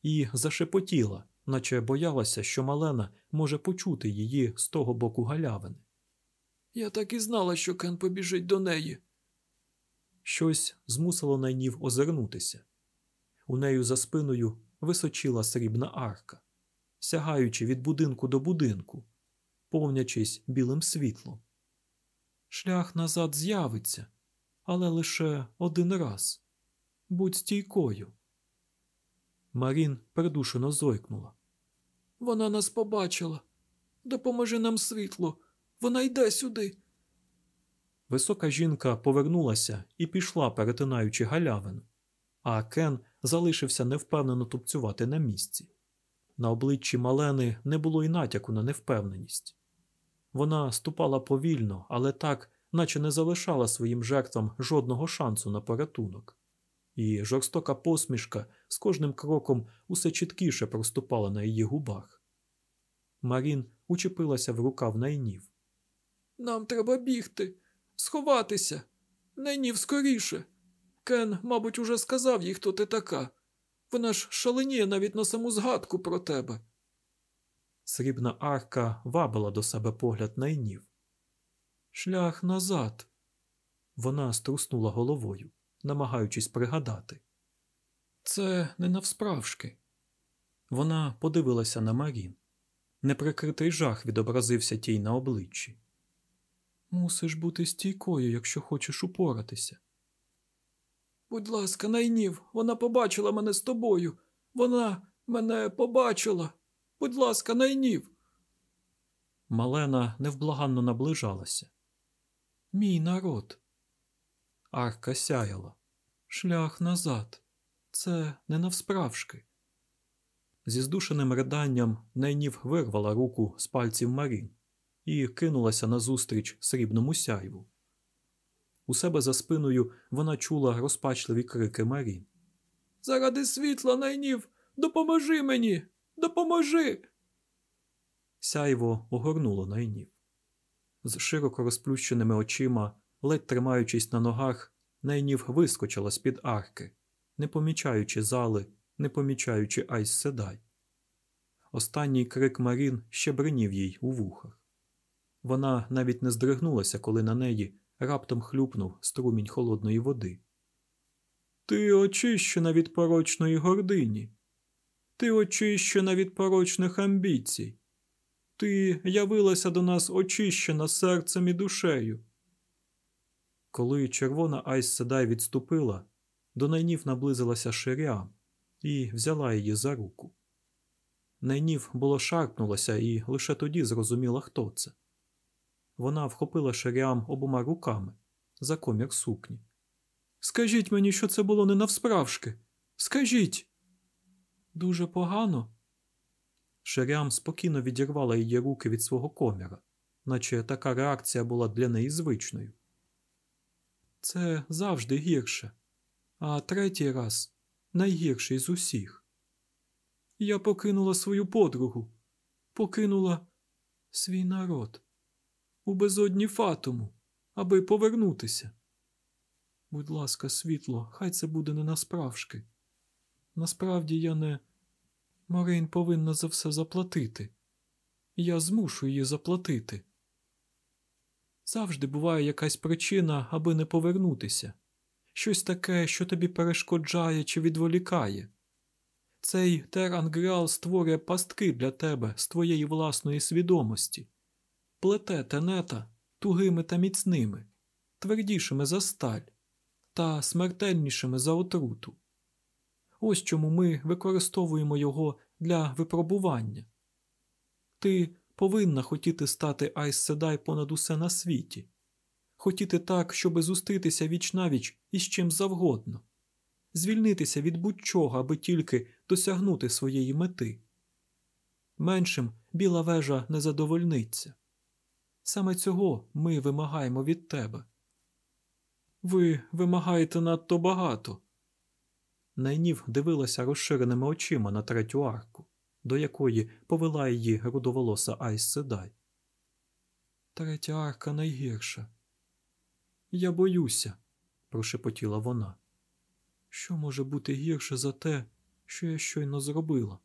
і зашепотіла, наче боялася, що Малена може почути її з того боку галявини. Я так і знала, що Кен побіжить до неї. Щось змусило найнів озирнутися. У нею за спиною височила срібна арка, сягаючи від будинку до будинку, повнячись білим світлом. Шлях назад з'явиться, але лише один раз. Будь стійкою. Марін придушено зойкнула. Вона нас побачила. Допоможи нам світло. Вона йде сюди. Висока жінка повернулася і пішла, перетинаючи галявину, а Кен залишився невпевнено тупцювати на місці. На обличчі Малени не було й натяку на невпевненість. Вона ступала повільно, але так, наче не залишала своїм жертвам жодного шансу на порятунок. І жорстока посмішка з кожним кроком усе чіткіше проступала на її губах. Марін учепилася в рукав найнів. Нам треба бігти, сховатися. Найнів скоріше. Кен, мабуть, уже сказав їй, хто ти така. Вона ж шаленіє навіть на саму згадку про тебе. Срібна арка вабила до себе погляд найнів. Шлях назад. Вона струснула головою, намагаючись пригадати. Це не навсправжки. Вона подивилася на Марін. Неприкритий жах відобразився тій на обличчі. Мусиш бути стійкою, якщо хочеш упоратися. Будь ласка, найнів, вона побачила мене з тобою. Вона мене побачила. Будь ласка, найнів. Малена невблаганно наближалася. Мій народ. Арка сяяла. Шлях назад. Це не навсправжки. Зі здушеним риданням найнів вирвала руку з пальців Марін і кинулася назустріч срібному сяйву. У себе за спиною вона чула розпачливі крики Марін. Заради світла, найнів, допоможи мені, допоможи. Сяйво огорнуло найнів. З широко розплющеними очима, ледь тримаючись на ногах, найнів вискочила з-під арки, не помічаючи зали, не помічаючи Айс Седай. Останній крик Марін ще бринів їй у вухах. Вона навіть не здригнулася, коли на неї раптом хлюпнув струмінь холодної води. Ти очищена від порочної гордині. Ти очищена від порочних амбіцій. Ти явилася до нас очищена серцем і душею. Коли червона Айс Седай відступила, до найнів наблизилася Ширіам і взяла її за руку. Найнів було шарпнулася і лише тоді зрозуміла, хто це. Вона вхопила Ширіам обома руками за комір сукні. Скажіть мені, що це було не навсправжки. Скажіть. Дуже погано. Шерям спокійно відірвала її руки від свого коміра, наче така реакція була для неї звичною. Це завжди гірше, а третій раз найгірший з усіх. Я покинула свою подругу, покинула свій народ у безодні фатуму, аби повернутися. Будь ласка, світло, хай це буде не насправжки. Насправді я не. Морейн повинна за все заплатити. Я змушу її заплатити. Завжди буває якась причина, аби не повернутися, щось таке, що тобі перешкоджає чи відволікає. Цей терангреал створює пастки для тебе з твоєї власної свідомості, плете тенета тугими та міцними, твердішими за сталь та смертельнішими за отруту. Ось чому ми використовуємо його для випробування. Ти повинна хотіти стати Айс Седай понад усе на світі, хотіти так, щоби зустрітися віч навіч із чим завгодно, звільнитися від будь-чого, аби тільки досягнути своєї мети. Меншим біла вежа не задовольниться. Саме цього ми вимагаємо від тебе. Ви вимагаєте надто багато. Найнів дивилася розширеними очима на третю арку, до якої повела її рудоволоса Айс Седай. Третя арка найгірша. Я боюся, прошепотіла вона. Що може бути гірше за те, що я щойно зробила?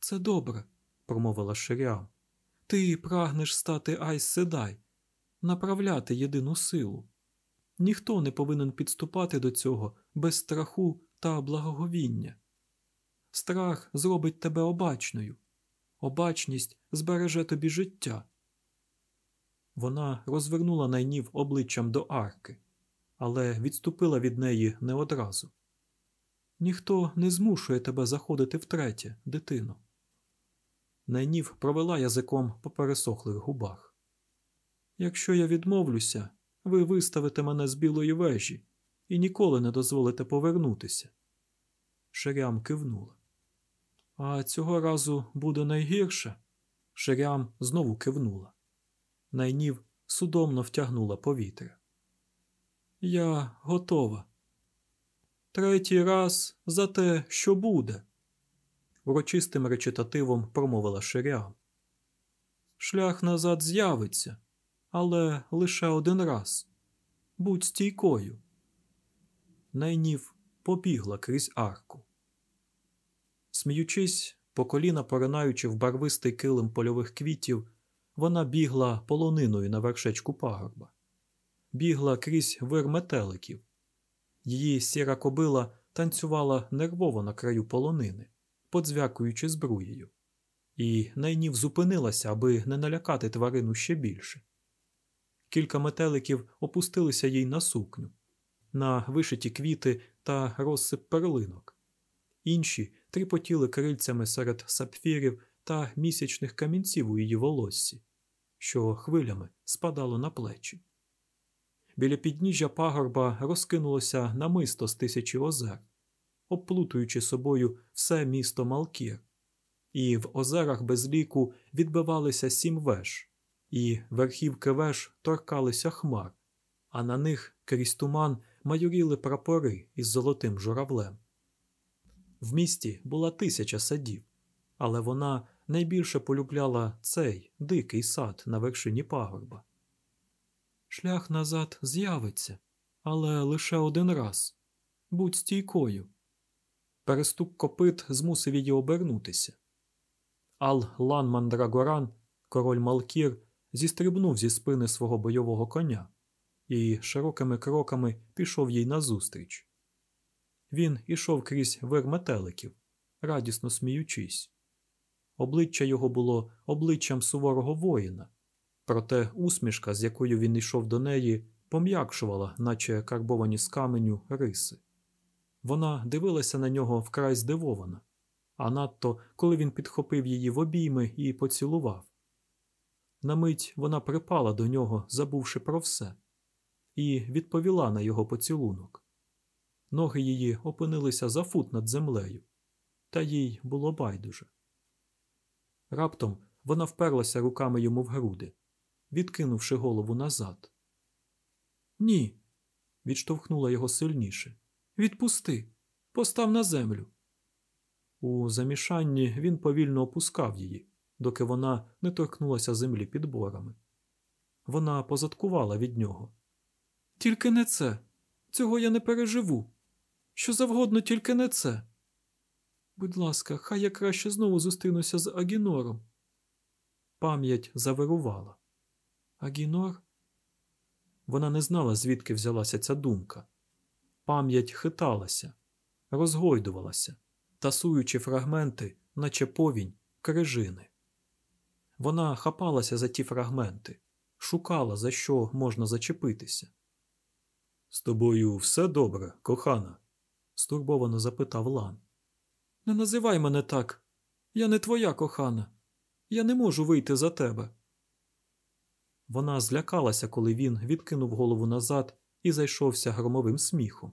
Це добре, промовила Ширіам. Ти прагнеш стати Айс Седай, направляти єдину силу. Ніхто не повинен підступати до цього без страху та благоговіння. Страх зробить тебе обачною, обачність збереже тобі життя. Вона розвернула найнів обличчям до арки, але відступила від неї не одразу. Ніхто не змушує тебе заходити втретє, дитино. Найнів провела язиком по пересохлих губах. Якщо я відмовлюся, ви виставите мене з білої вежі і ніколи не дозволите повернутися. Шерям кивнула. А цього разу буде найгірше. Шерям знову кивнула. Найнів судомно втягнула повітря. Я готова. Третій раз за те, що буде. Урочистим речитативом промовила Шеріам. Шлях назад з'явиться, але лише один раз. Будь стійкою. Найнів побігла крізь арку. Сміючись, по коліна поринаючи в барвистий килим польових квітів, вона бігла полониною на вершечку пагорба, бігла крізь вир метеликів. Її сіра кобила танцювала нервово на краю полонини, подзвякуючи збруєю, і найнів зупинилася, аби не налякати тварину ще більше. Кілька метеликів опустилися їй на сукню, на вишиті квіти та розсип перлинок. Інші тріпотіли крильцями серед сапфірів та місячних камінців у її волоссі, що хвилями спадало на плечі. Біля підніжжя пагорба розкинулося намисто з тисячі озер, обплутуючи собою все місто Малкір, і в озерах без ліку відбивалися сім веж, і верхівки веж торкалися хмар, а на них крізь туман майоріли прапори із золотим журавлем. В місті була тисяча садів, але вона найбільше полюбляла цей дикий сад на вершині пагорба. Шлях назад з'явиться, але лише один раз. Будь стійкою. Перестук копит змусив її обернутися. Ал Лан Мандрагоран, король Малкір, зістрибнув зі спини свого бойового коня і широкими кроками пішов їй назустріч. Він ішов крізь вир метеликів, радісно сміючись. Обличчя його було обличчям суворого воїна, проте усмішка, з якою він йшов до неї, пом'якшувала, наче карбовані з каменю риси. Вона дивилася на нього вкрай здивована, а надто коли він підхопив її в обійми і поцілував. На мить вона припала до нього, забувши про все, і відповіла на його поцілунок. Ноги її опинилися за фут над землею, та їй було байдуже. Раптом вона вперлася руками йому в груди, відкинувши голову назад. Ні, відштовхнула його сильніше. Відпусти, постав на землю. У замішанні він повільно опускав її, доки вона не торкнулася землі під борами. Вона позадкувала від нього. Тільки не це. Цього я не переживу. Що завгодно, тільки не це. Будь ласка, хай я краще знову зустрінуся з Агінором. Пам'ять завирувала. Агінор? Вона не знала, звідки взялася ця думка. Пам'ять хиталася, розгойдувалася, тасуючи фрагменти, наче повінь, крижини. Вона хапалася за ті фрагменти, шукала, за що можна зачепитися. З тобою все добре, кохана? стурбовано запитав Лан. Не називай мене так. Я не твоя кохана. Я не можу вийти за тебе. Вона злякалася, коли він відкинув голову назад і зайшовся громовим сміхом.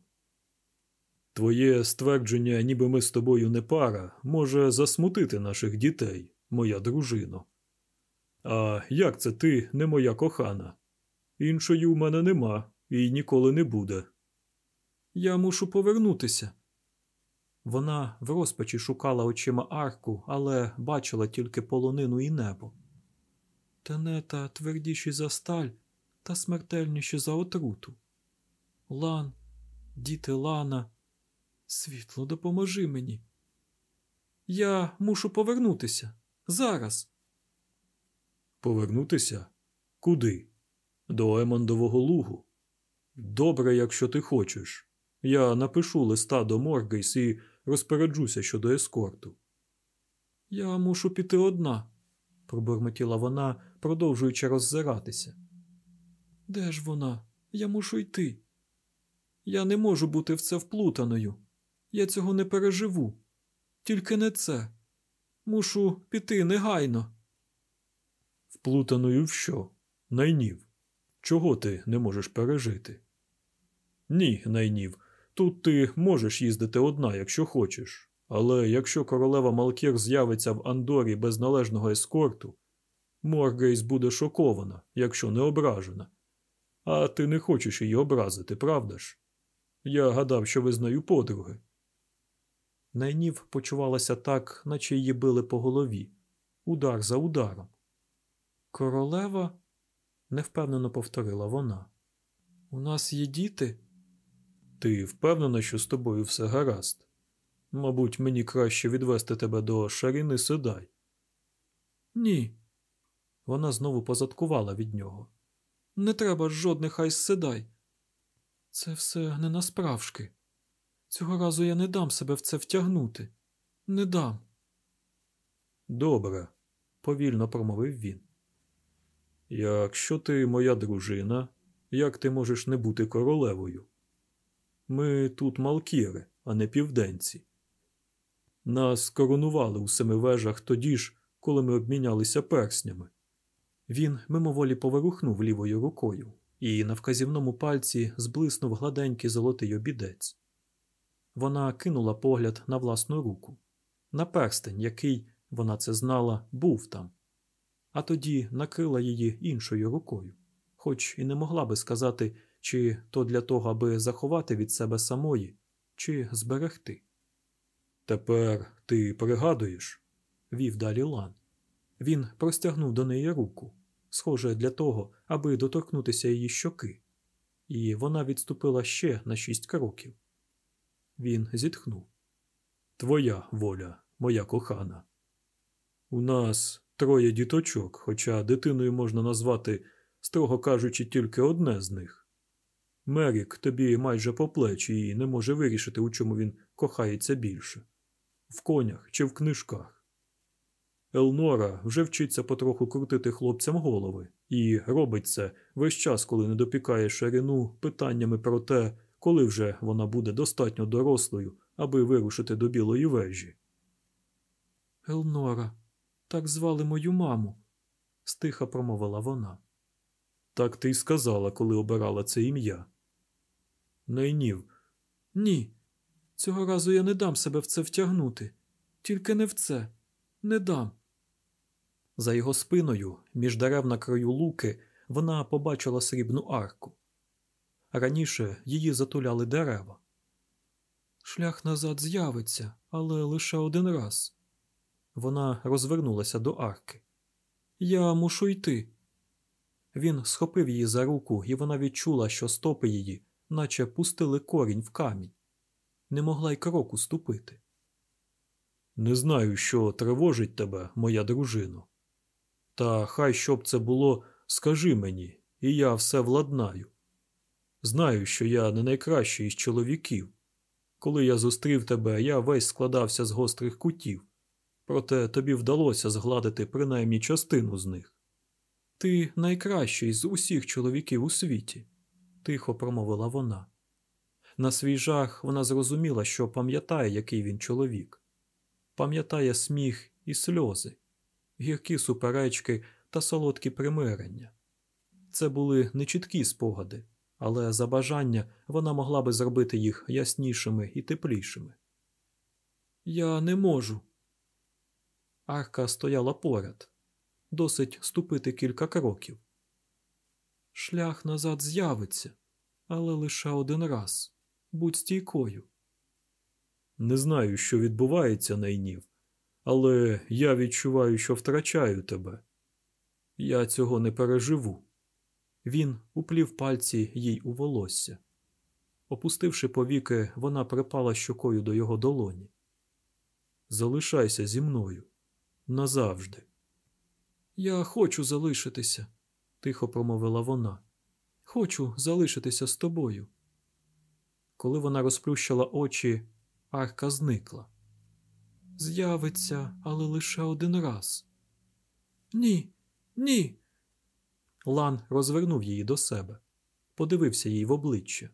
Твоє ствердження, ніби ми з тобою не пара, може засмутити наших дітей, моя дружино. А як це ти не моя кохана? Іншої у мене нема і ніколи не буде. Я мушу повернутися. Вона в розпачі шукала очима арку, але бачила тільки полонину і небо. Тенета твердіші за сталь та смертельніші за отруту. Лан, діти Лана, світло, допоможи мені. Я мушу повернутися. Зараз. Повернутися? Куди? До Емондового лугу. Добре, якщо ти хочеш. Я напишу листа до Моргейс і розпоряджуся щодо ескорту. Я мушу піти одна, пробурмотіла вона, продовжуючи роззиратися. Де ж вона? Я мушу йти. Я не можу бути в це вплутаною. Я цього не переживу. Тільки не це. Мушу піти негайно. Вплутаною в що? Найнів. Чого ти не можеш пережити? Ні, найнів. Тут ти можеш їздити одна, якщо хочеш. Але якщо королева Малкір з'явиться в Андорі без належного ескорту, Моргейс буде шокована, якщо не ображена. А ти не хочеш її образити, правда ж? Я гадав, що ви з нею подруги. Найнів почувалася так, наче її били по голові, удар за ударом. Королева? невпевнено повторила вона. У нас є діти? Ти впевнена, що з тобою все гаразд? Мабуть, мені краще відвести тебе до Шаріни Седай. Ні. Вона знову позадкувала від нього. Не треба жодних Айз Седай. Це все не насправжки. Цього разу я не дам себе в це втягнути. Не дам. Добре, повільно промовив він. Якщо ти моя дружина, як ти можеш не бути королевою? Ми тут малкіри, а не південці. Нас коронували у семи вежах тоді ж, коли ми обмінялися перснями. Він мимоволі поворухнув лівою рукою, і на вказівному пальці зблиснув гладенький золотий обідець. Вона кинула погляд на власну руку, на перстень, який, вона це знала, був там, а тоді накрила її іншою рукою, хоч і не могла би сказати, чи то для того, аби заховати від себе самої, чи зберегти. Тепер ти пригадуєш, вів далі Лан. Він простягнув до неї руку, схоже для того, аби доторкнутися її щоки, і вона відступила ще на шість кроків. Він зітхнув. Твоя воля, моя кохана. У нас троє діточок, хоча дитиною можна назвати, строго кажучи, тільки одне з них. Мерік тобі майже по плечі і не може вирішити, у чому він кохається більше в конях чи в книжках. Елнора вже вчиться потроху крутити хлопцям голови і робить це весь час, коли не допікає ширину питаннями про те, коли вже вона буде достатньо дорослою, аби вирушити до білої вежі. Елнора, так звали мою маму, стиха промовила вона. Так ти й сказала, коли обирала це ім'я. Найнів. Ні. Цього разу я не дам себе в це втягнути. Тільки не в це. Не дам. За його спиною, між дерев на краю луки, вона побачила срібну арку. Раніше її затуляли дерева. Шлях назад з'явиться, але лише один раз. Вона розвернулася до арки. Я мушу йти. Він схопив її за руку, і вона відчула, що стопи її, наче пустили корінь в камінь. Не могла й кроку ступити. Не знаю, що тривожить тебе, моя дружино. Та хай що б це було, скажи мені, і я все владнаю. Знаю, що я не найкращий із чоловіків. Коли я зустрів тебе, я весь складався з гострих кутів, проте тобі вдалося згладити принаймні частину з них. Ти найкращий з усіх чоловіків у світі, тихо промовила вона. На свій жах вона зрозуміла, що пам'ятає, який він чоловік, пам'ятає сміх і сльози, гіркі суперечки та солодкі примирення. Це були нечіткі спогади, але за бажання вона могла би зробити їх яснішими і теплішими. Я не можу. Арка стояла поряд, досить ступити кілька кроків. Шлях назад з'явиться, але лише один раз. Будь стійкою. Не знаю, що відбувається найнів, але я відчуваю, що втрачаю тебе. Я цього не переживу. Він уплів пальці їй у волосся. Опустивши повіки, вона припала щокою до його долоні. Залишайся зі мною назавжди. Я хочу залишитися, тихо промовила вона. Хочу залишитися з тобою. Коли вона розплющила очі, арка зникла. З'явиться, але лише один раз. Ні, ні. Лан розвернув її до себе, подивився їй в обличчя.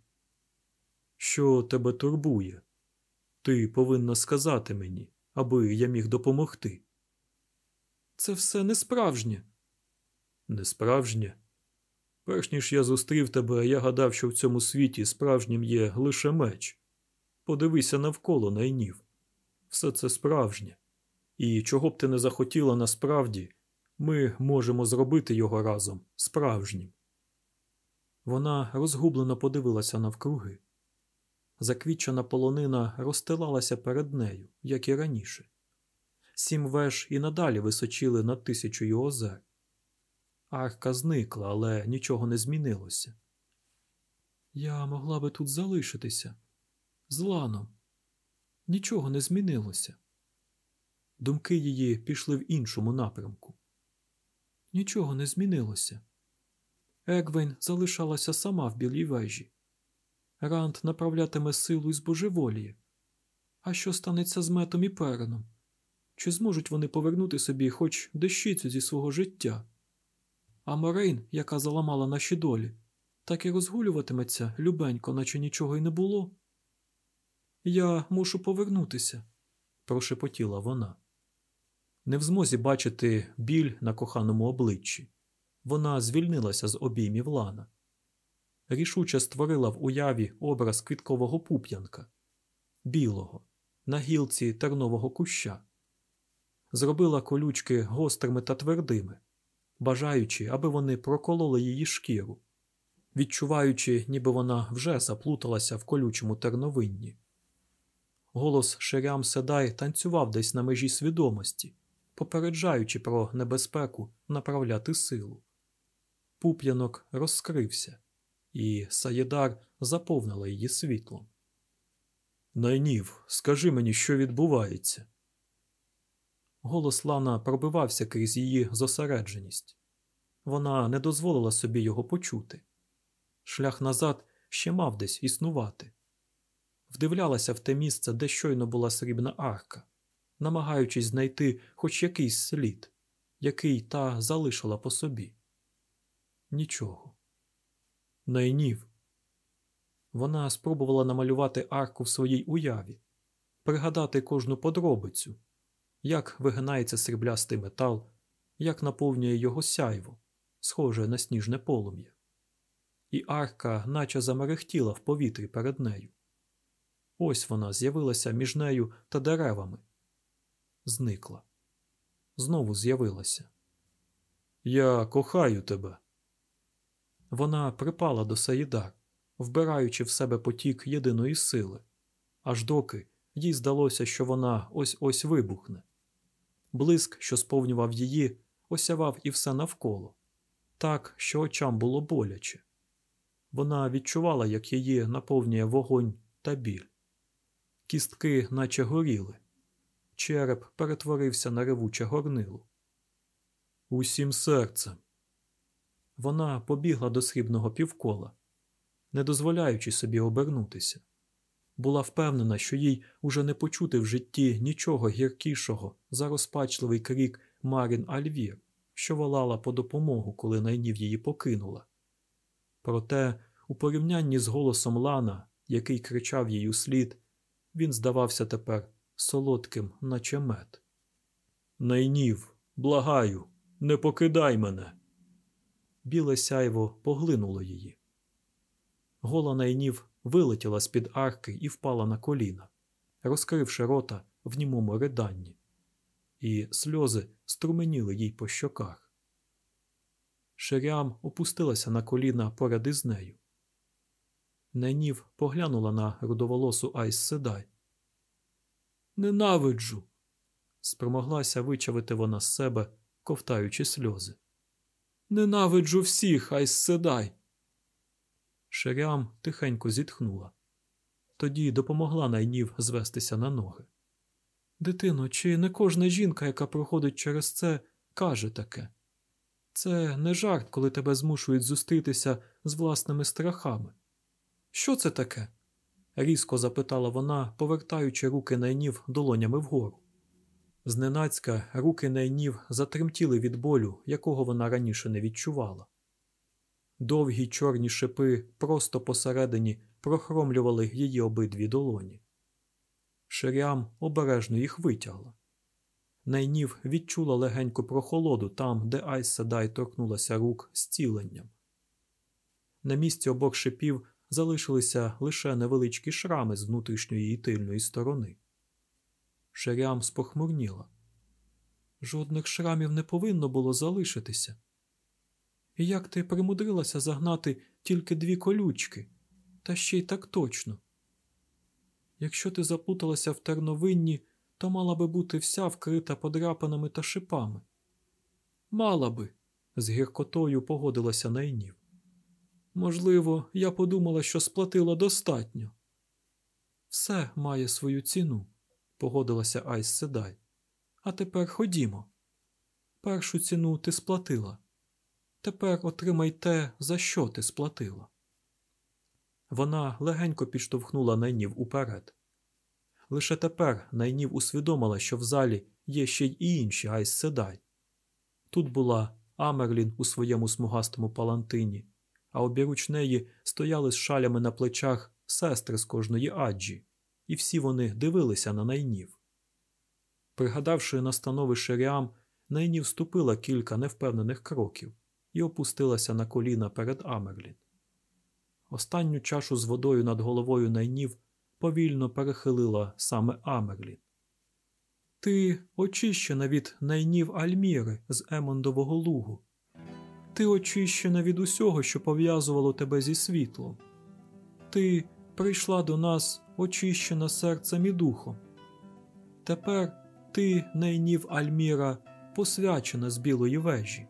Що тебе турбує? Ти повинна сказати мені, аби я міг допомогти. Це все не справжнє. Не справжнє? Перш ніж я зустрів тебе, я гадав, що в цьому світі справжнім є лише меч. Подивися навколо найнів. Все це справжнє. І чого б ти не захотіла насправді, ми можемо зробити його разом справжнім. Вона розгублено подивилася навкруги. Заквічена полонина розстилалася перед нею, як і раніше. Сім веж і надалі височили над тисячою озер. Арка зникла, але нічого не змінилося. Я могла би тут залишитися з. Нічого не змінилося. Думки її пішли в іншому напрямку. Нічого не змінилося. Егвейн залишалася сама в білій вежі. Ранд направлятиме силу із божеволії. А що станеться з метом і переном? Чи зможуть вони повернути собі хоч дещицю зі свого життя? А Морейн, яка заламала наші долі, так і розгулюватиметься любенько, наче нічого й не було. Я мушу повернутися, прошепотіла вона. Не в змозі бачити біль на коханому обличчі. Вона звільнилася з обіймів лана. Рішуче створила в уяві образ квіткового пуп'янка, білого, на гілці тернового куща. Зробила колючки гострими та твердими, бажаючи, аби вони прокололи її шкіру, відчуваючи, ніби вона вже заплуталася в колючому терновинні. Голос Шерям Седай танцював десь на межі свідомості, попереджаючи про небезпеку направляти силу. Пуп'янок розкрився, і Саєдар заповнила її світлом. Найнів, скажи мені, що відбувається. Голос Лана пробивався крізь її зосередженість. Вона не дозволила собі його почути. Шлях назад ще мав десь існувати. Вдивлялася в те місце, де щойно була срібна арка, намагаючись знайти хоч якийсь слід, який та залишила по собі. Нічого. Найнів. Вона спробувала намалювати арку в своїй уяві, пригадати кожну подробицю, як вигинається сріблястий метал, як наповнює його сяйво, схоже на сніжне полум'я. І арка наче замерехтіла в повітрі перед нею. Ось вона з'явилася між нею та деревами. Зникла. Знову з'явилася. Я кохаю тебе. Вона припала до Саїдар, вбираючи в себе потік єдиної сили, аж доки їй здалося, що вона ось ось вибухне. Блиск, що сповнював її, осявав і все навколо, так, що очам було боляче. Вона відчувала, як її наповнює вогонь та біль. Кістки, наче горіли, череп перетворився на ревуче горнило. Усім серцем. Вона побігла до срібного півкола, не дозволяючи собі обернутися. Була впевнена, що їй уже не почути в житті нічого гіркішого за розпачливий крік Марін Альвір, що волала по допомогу, коли найнів її покинула. Проте, у порівнянні з голосом Лана, який кричав їй услід, він здавався тепер солодким, наче мед. Найнів, благаю, не покидай мене. Біле сяйво поглинуло її. Гола найнів вилетіла з під арки і впала на коліна, розкривши рота в німому риданні, і сльози струменіли їй по щоках. Ширям опустилася на коліна поряд із нею. Найнів поглянула на рудоволосу Айс Седай. Ненавиджу. Спромоглася вичавити вона з себе, ковтаючи сльози. Ненавиджу всіх, Айс Седай. Шерям тихенько зітхнула. Тоді допомогла найнів звестися на ноги. Дитино, чи не кожна жінка, яка проходить через це, каже таке? Це не жарт, коли тебе змушують зустрітися з власними страхами. Що це таке? Різко запитала вона, повертаючи руки найнів долонями вгору. Зненацька руки найнів затремтіли від болю, якого вона раніше не відчувала. Довгі чорні шипи просто посередині прохромлювали її обидві долоні. Ширям обережно їх витягла. Найнів відчула легеньку прохолоду там, де Айс Седай торкнулася рук зціленням. На місці обох шипів залишилися лише невеличкі шрами з внутрішньої і тильної сторони. Шерям спохмурніла. Жодних шрамів не повинно було залишитися. І як ти примудрилася загнати тільки дві колючки, та ще й так точно. Якщо ти заплуталася в терновинні, то мала би бути вся вкрита подряпинами та шипами. Мала би, з гіркотою погодилася найнів. Можливо, я подумала, що сплатила достатньо. Все має свою ціну, погодилася Айс Седай. А тепер ходімо. Першу ціну ти сплатила. Тепер отримай те, за що ти сплатила. Вона легенько підштовхнула найнів уперед. Лише тепер найнів усвідомила, що в залі є ще й інші Айс Седай. Тут була Амерлін у своєму смугастому палантині, а обіруч неї стояли з шалями на плечах сестри з кожної аджі, і всі вони дивилися на найнів. Пригадавши настанови Шеріам, найнів ступила кілька невпевнених кроків і опустилася на коліна перед Амерлін. Останню чашу з водою над головою найнів повільно перехилила саме Амерлін. Ти очищена від найнів Альміри з Емондового лугу. Ти очищена від усього, що пов'язувало тебе зі світлом. Ти прийшла до нас, очищена серцем і духом. Тепер ти, найнів Альміра, посвячена з білої вежі.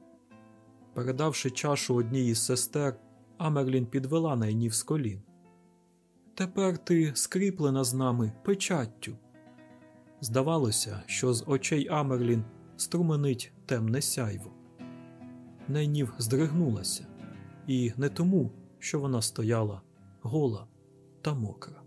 Передавши чашу одній із сестер, Амерлін підвела найнів з колін. Тепер ти скріплена з нами печаттю. Здавалося, що з очей Амерлін струменить темне сяйво. Найнів здригнулася, і не тому, що вона стояла гола та мокра.